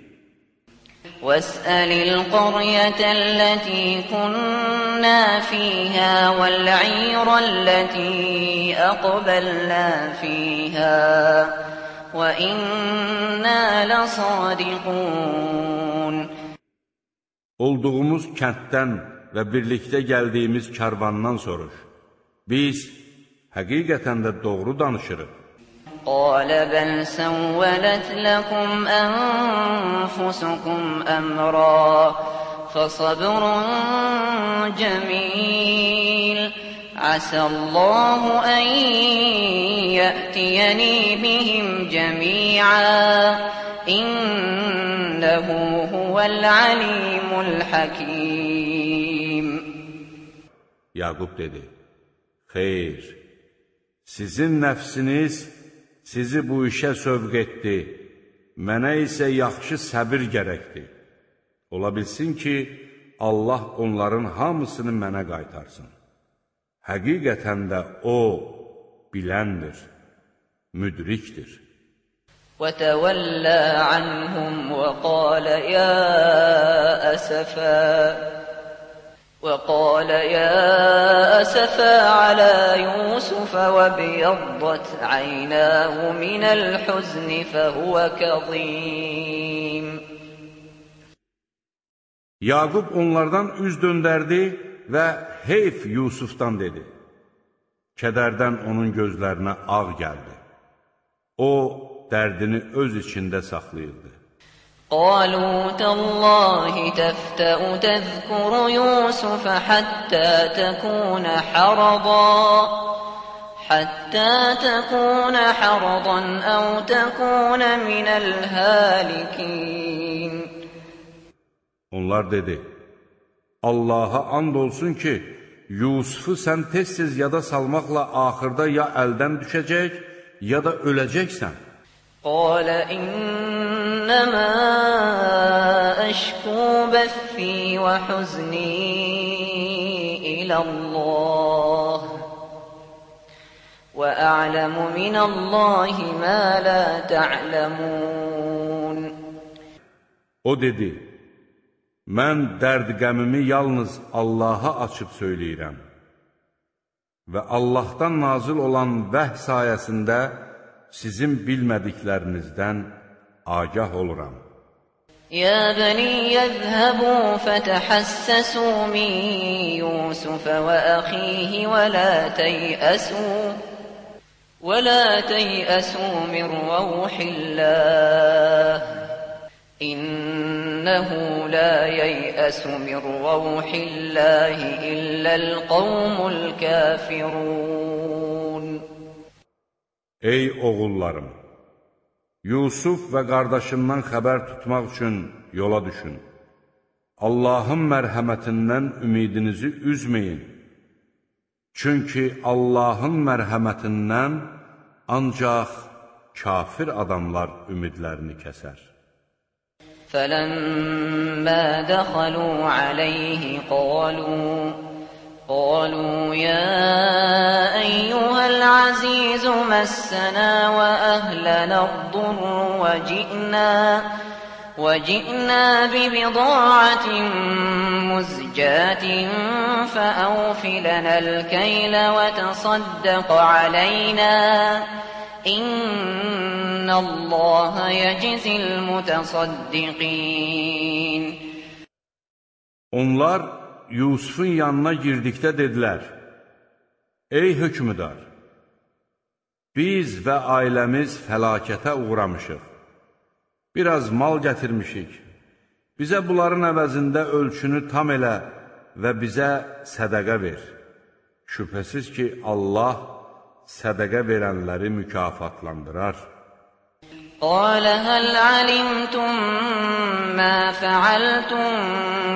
واسأل القرية التي كنا فيها والعير التي أقبلنا فيها وإنا لصادقون Olduğumuz kənddən və birlikdə gəldiyimiz karvandan soruş. Biz həqiqətən də doğru danışırıq. قال بل سولت لكم أنفسكم أمرا فصبر جميل. عسى الله أن يأتيني بهم جميعا. إنه هو العليم الحكيم. Yaqub dedi, Xeyr, sizin nəfsiniz sizi bu işə sövq etdi, mənə isə yaxşı səbir gərəkdir. Ola bilsin ki, Allah onların hamısını mənə qaytarsın. Həqiqətən də O, biləndir, müdrikdir. وتولى عنهم وقال يا أسفا وقال يا أسفا على يوسف وابيضت عيناه من الحزن فهو كظيم Yaqub onlardan üz döndərdi və heyf Yusufdan dedi. Kədərdən onun gözlərinə ağ gəldi. O, dərdini öz içində saxlayırdı. قالوا تالله تفتأ تذكر يوسف حتى تكون حرضا حتى تكون حرضا أو تكون من الهالكين Onlar dedi, Allaha and olsun ki, Yusufu sən tez-tez yada salmaqla axırda ya əldən düşəcək, ya da öləcəksən. قال إنما أشكو بثي وحزني إلى الله وأعلم من الله ما لا تعلمون O dedi, mən dərd-qəmimi yalnız Allaha açıb söyləyirəm və Allahdan nazil olan vəh sayəsində sizin bilmədiklərinizdən agah oluram. يا بني يذهبوا فتحسسوا من يوسف وأخيه ولا تيأسوا ولا تيأسوا من روح الله إنه لا ييأس من روح الله إلا القوم الكافرون Ey oğullarım! Yusuf və qardaşından xəbər tutmaq üçün yola düşün. Allahın mərhəmətindən ümidinizi üzməyin. Çünki Allahın mərhəmətindən ancaq kafir adamlar ümidlərini kəsər. فلما دخلوا عليه قالوا قالوا يا أيها العزيز مسنا وأهلنا الضر وجئنا وجئنا ببضاعة مزجاة فأوف لنا الكيل وتصدق علينا. إن الله يجزي المتصدقين. Onlar Yusufun yanına girdikdə dedilər, Ey hökmüdar, biz və ailəmiz fəlakətə uğramışıq. Biraz mal gətirmişik, Bizə bunların əvəzində ölçünü tam elə və bizə sədəqə ver. Şübhəsiz ki, Allah sədəqə verənləri mükafatlandırar. قال هل علمتم ما فعلتم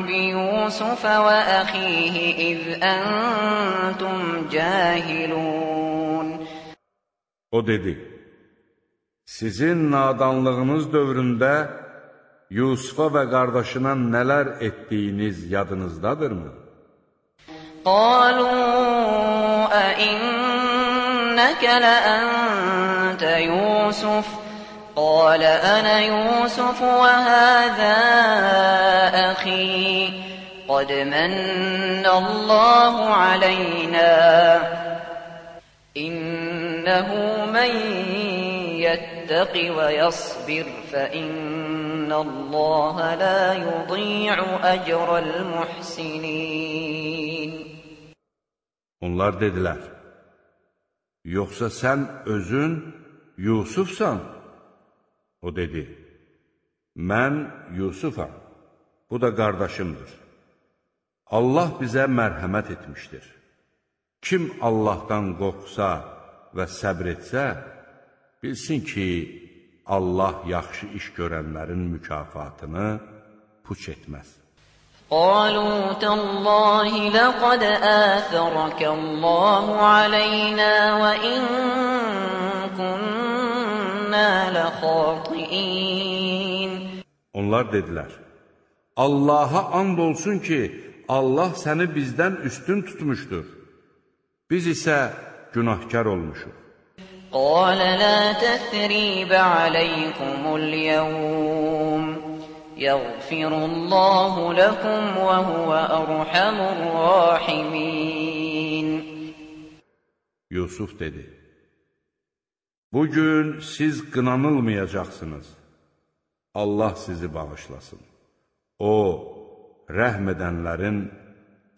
بيوسف وأخيه إذ أنتم جاهلون O dedi, sizin nadanlığınız dövründə Yusufa və qardaşına nələr etdiyiniz yadınızdadırmı? قالوا أئنك لأنت يوسف قال أنا يوسف وهذا أخي. قد من الله علينا. إنه من يتق ويصبر فإن الله لا يضيع أجر المحسنين. Onlar dedilər, yoxsa sən özün Yusufsan? O dedi, mən Yusufam, bu da qardaşımdır. Allah bizə mərhəmət etmişdir. Kim Allahdan qorxsa və səbr etsə, bilsin ki, Allah yaxşı iş görənlərin mükafatını puç etməz. قالوا تالله لقد آثرك الله علينا وإن كنا لخاطئين Onlar dedilər, Allaha and olsun ki, Allah səni bizdən üstün tutmuşdur. Biz isə günahkar olmuşuq. قال لا تثريب عليكم اليوم يغفر الله لكم وهو أرحم الراحمين Yusuf dedi, Bugün siz qınanılmayacaqsınız. Allah sizi bağışlasın. O, rəhm edənlərin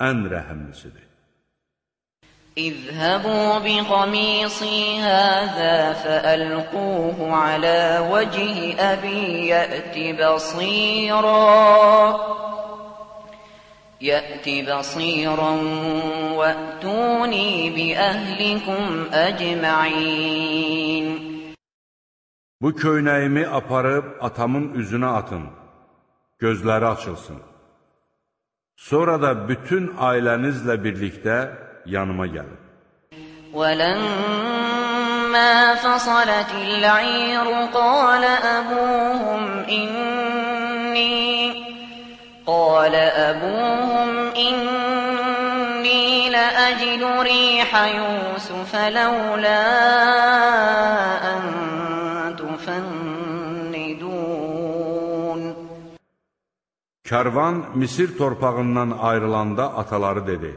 ən rəhimlisidir. اذهبوا بقميصي هذا فألقوه على وجه أبي يأت بصيرا يأت بصيرا وأتوني بأهلكم أجمعين Bu köynəyimi aparıb atamın üzünə atın, gözləri açılsın. Sonra da bütün ailənizlə birlikdə yanıma gəlin. ولما فصلت العير قال أبوهم إني قال أبوهم إني لأجد ريح يوسف لولا أن تفندون Kərvan Misir torpağından ayrılanda ataları dedi,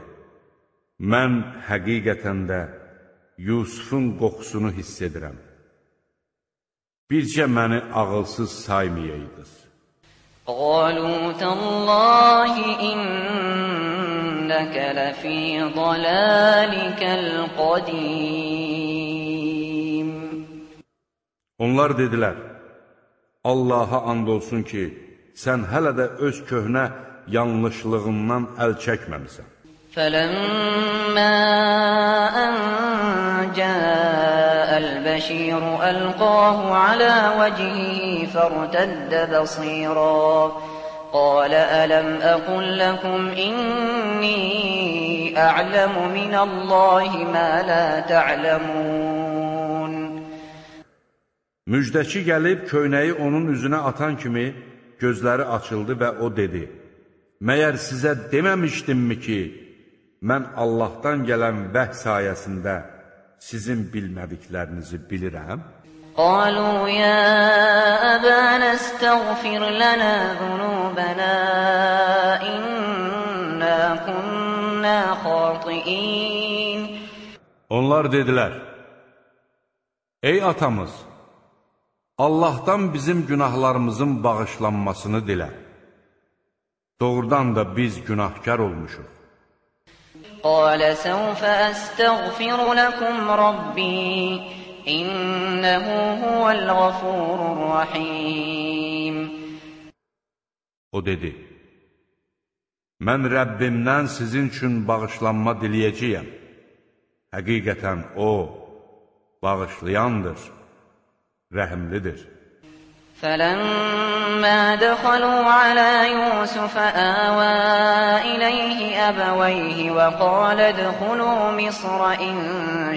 Mən həqiqətən də Yusufun qoxusunu hiss edirəm. Bircə məni ağılsız saymayaydınız. قالوا تالله إنك لفي ضلالك القديم Onlar dedilər, Allaha and olsun ki, sən hələ də öz köhnə yanlışlığından əl çəkməmisən. فلما أن جاء البشير ألقاه على وجهه فارتد بصيرا قال ألم أقل لكم إني أعلم من الله ما لا تعلمون Müjdəçi gəlib köynəyi onun üzünə atan kimi gözləri açıldı və o dedi, Məyər sizə deməmişdimmi ki, mən Allahdan gələn vəh sayəsində sizin bilmədiklərinizi bilirəm? قالوا يا أبانا استغفر لنا ذنوبنا إنا كنا خاطئين Onlar dedilər, Ey atamız, Allahdan bizim günahlarımızın bağışlanmasını dilə. Doğrudan da biz günahkar olmuşuq. قال سوف أستغفر لكم ربي إنه هو الغفور الرحيم O dedi, Mən Rəbbimdən sizin üçün bağışlanma diləyəcəyəm. Həqiqətən O, bağışlayandır, rəhimlidir. فلما دخلوا على يوسف آوى إليه أبويه وقال ادخلوا مصر إن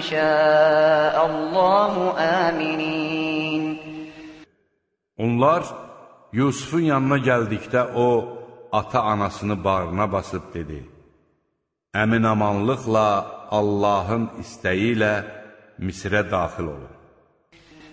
شاء الله آمنين Onlar Yusufun yanına gəldikdə o, ata-anasını bağrına basıb dedi, Əmin-amanlıqla Allahın istəyi ilə Misrə daxil olun.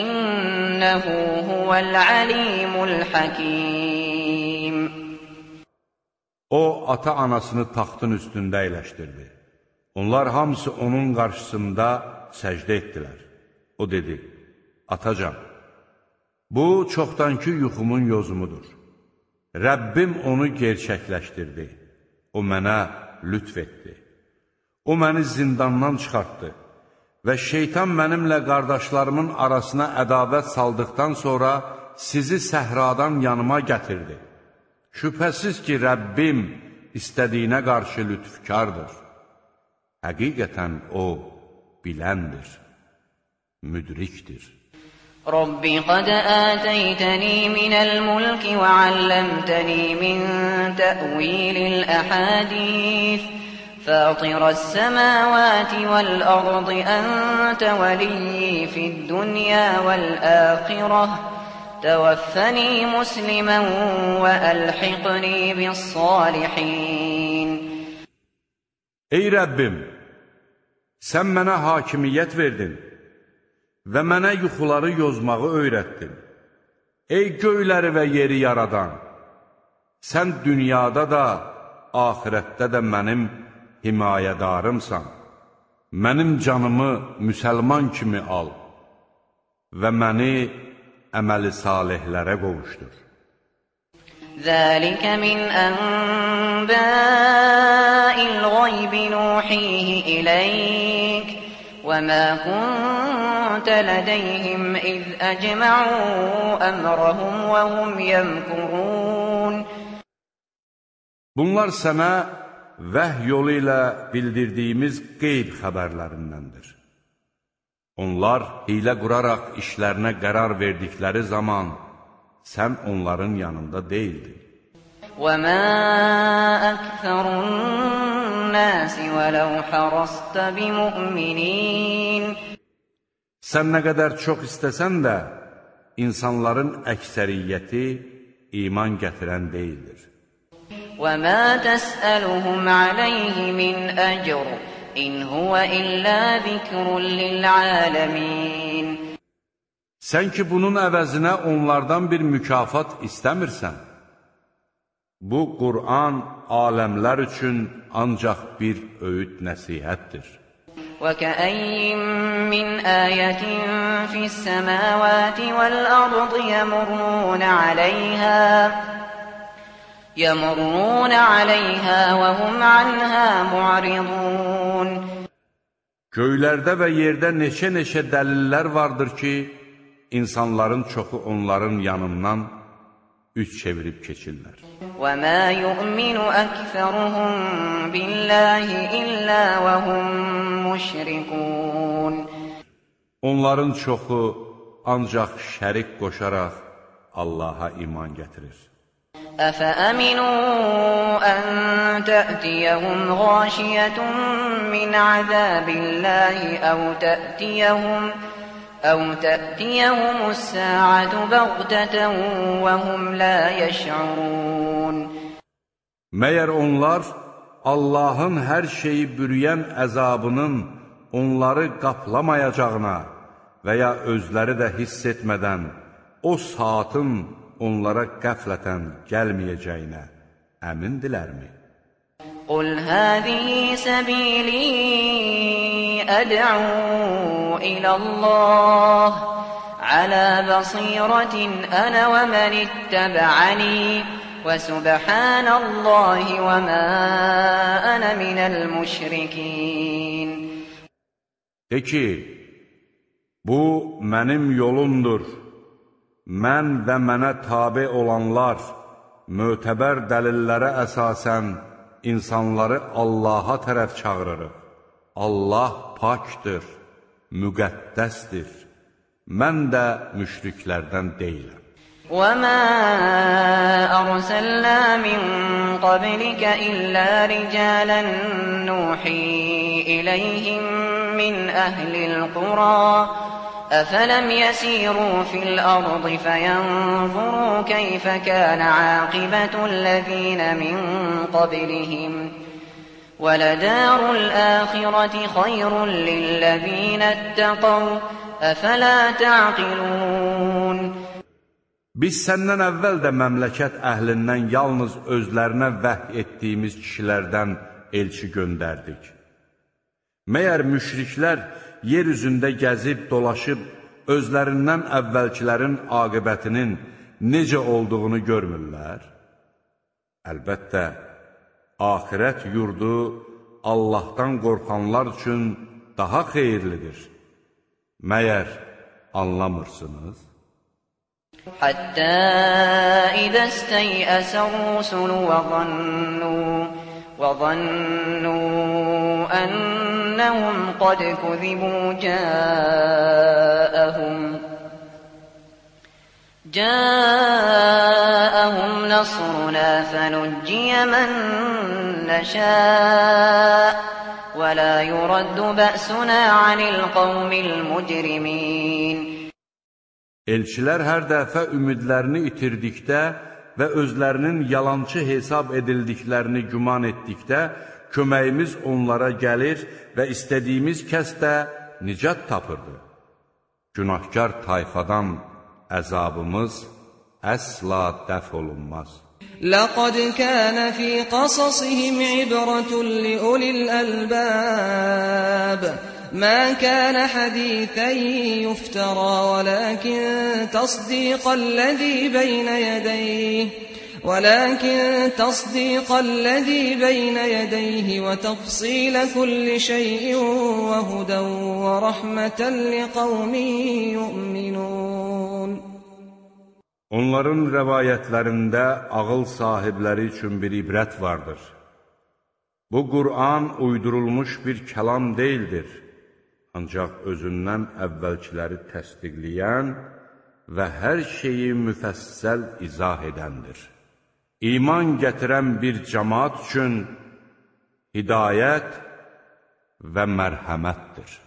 İnnehu huvel alimul hakim. O, ata-anasını taxtın üstündə əyləşdirdi. Onlar hamısı onun qarşısında səcdə etdilər. O dedi, Atacan, bu çoxdankı yuxumun yozumudur. Rəbbim onu gerçəkləşdirdi. O mənə lütf etdi. O məni zindandan çıxartdı və şeytan mənimlə qardaşlarımın arasına ədavət saldıqdan sonra sizi səhradan yanıma gətirdi. Şübhəsiz ki, Rəbbim istədiyinə qarşı lütfkardır. Həqiqətən O, biləndir, müdrikdir. Rabbi qad ətəytəni minəl mulki və alləmtəni min təvilil əhədith فاطر السماوات والأرض أنت ولي في الدنيا والآخرة توفني مسلما وألحقني بالصالحين Ey Rəbbim, sən mənə hakimiyyət verdin və mənə yuxuları yozmağı öyrətdin. Ey göyləri və yeri yaradan, sən dünyada da, ahirətdə də mənim himayədarımsan, mənim canımı müsəlman kimi al və məni əməli salihlərə qovuşdur. Zəlikə min ənbə'il qaybi nuhihi iləyik və mə kuntə lədəyhim iz əcmə'u əmrəhum və hum yəmkurun. Bunlar sənə vəh yolu ilə bildirdiyimiz qeyb xəbərlərindəndir. Onlar hilə quraraq işlərinə qərar verdikləri zaman sən onların yanında deyildin. وَمَا أَكْثَرُ النَّاسِ وَلَوْ حَرَصْتَ بِمُؤْمِنِينَ Sən nə qədər çox istəsən də, insanların əksəriyyəti iman gətirən deyildir. وما تسألهم عليه من أجر إن هو إلا ذكر للعالمين Sən ki, bunun əvəzinə onlardan bir mükafat istəmirsən. Bu, Qur'an aləmlər üçün ancaq bir öyüd nəsihətdir. وَكَأَيِّن مِّنْ آيَةٍ فِي السَّمَاوَاتِ وَالْأَرْضِ يَمُرُّونَ عَلَيْهَا يمرون عليها وهم عنها معرضون Göylərdə və yerdə neçə-neçə dəlillər vardır ki, insanların çoxu onların yanından üç çevirib keçirlər. وَمَا يُؤْمِنُ أَكْثَرُهُم بِاللَّهِ إِلَّا وَهُم مُشْرِكُونَ Onların çoxu ancaq şərik qoşaraq Allaha iman gətirir. أفأمنوا أن تأتيهم غاشية من عذاب الله أو تأتيهم أو تأتيهم الساعة بغتة وهم لا يشعرون Məyər onlar Allahın hər şeyi bürüyən əzabının onları qaplamayacağına və ya özləri də hiss etmədən o saatın onlara qəflətən gəlməyəcəyinə əmindilərmi? Qul hadihi səbili əd'u ilallah alə basiratin ənə və mən ittəbə'əni və subhanəllahi və mə ənə minəl müşrikin. De ki, bu mənim yolumdur Mən və mənə tabi olanlar mötəbər dəlillərə əsasən insanları Allaha tərəf çağırırıq. Allah pakdır, müqəddəsdir. Mən də müşriklərdən deyiləm. وما أرسلنا من قبلك إلا رجالا نوحي إليهم من أهل القرى أفلم يسيروا في الأرض فينظروا كيف كان عاقبة الذين من قبلهم ولدار الآخرة خير للذين اتقوا أفلا تعقلون Biz səndən əvvəl də məmləkət əhlindən yalnız özlərinə vəh etdiyimiz kişilərdən elçi göndərdik. Məyər müşriklər yer üzündə gəzib dolaşıb, özlərindən əvvəlkilərin aqibətinin necə olduğunu görmürlər? Əlbəttə, axirət yurdu Allahdan qorxanlar üçün daha xeyirlidir. Məyər anlamırsınız? Hətta idə istəyəsə rusulu və zannu وظنوا أنهم قد كذبوا جاءهم جاءهم نصرنا فنجي من نشاء ولا يرد بأسنا عن القوم المجرمين. Elçilər hər dəfə ümidlərini itirdikdə və özlərinin yalançı hesab edildiklərini güman etdikdə, köməyimiz onlara gəlir və istədiyimiz kəs də nicat tapırdı. Günahkar tayfadan əzabımız əsla dəf olunmaz. لقد كان في قصصهم عبرة لأولي الألباب ما كان حديثا يفترى ولكن تصديق الذي بين يديه ولكن تصديق الذي بين يديه وتفصيل كل شيء وهدى ورحمة لقوم يؤمنون Onların rəvayətlərində ağıl sahibləri üçün bir ibrət vardır. Bu Qur'an uydurulmuş bir kəlam deyildir, ancaq özündən əvvəlkiləri təsdiqləyən və hər şeyi müfəssəl izah edəndir. İman gətirən bir cəmaat üçün hidayət və mərhəmətdir.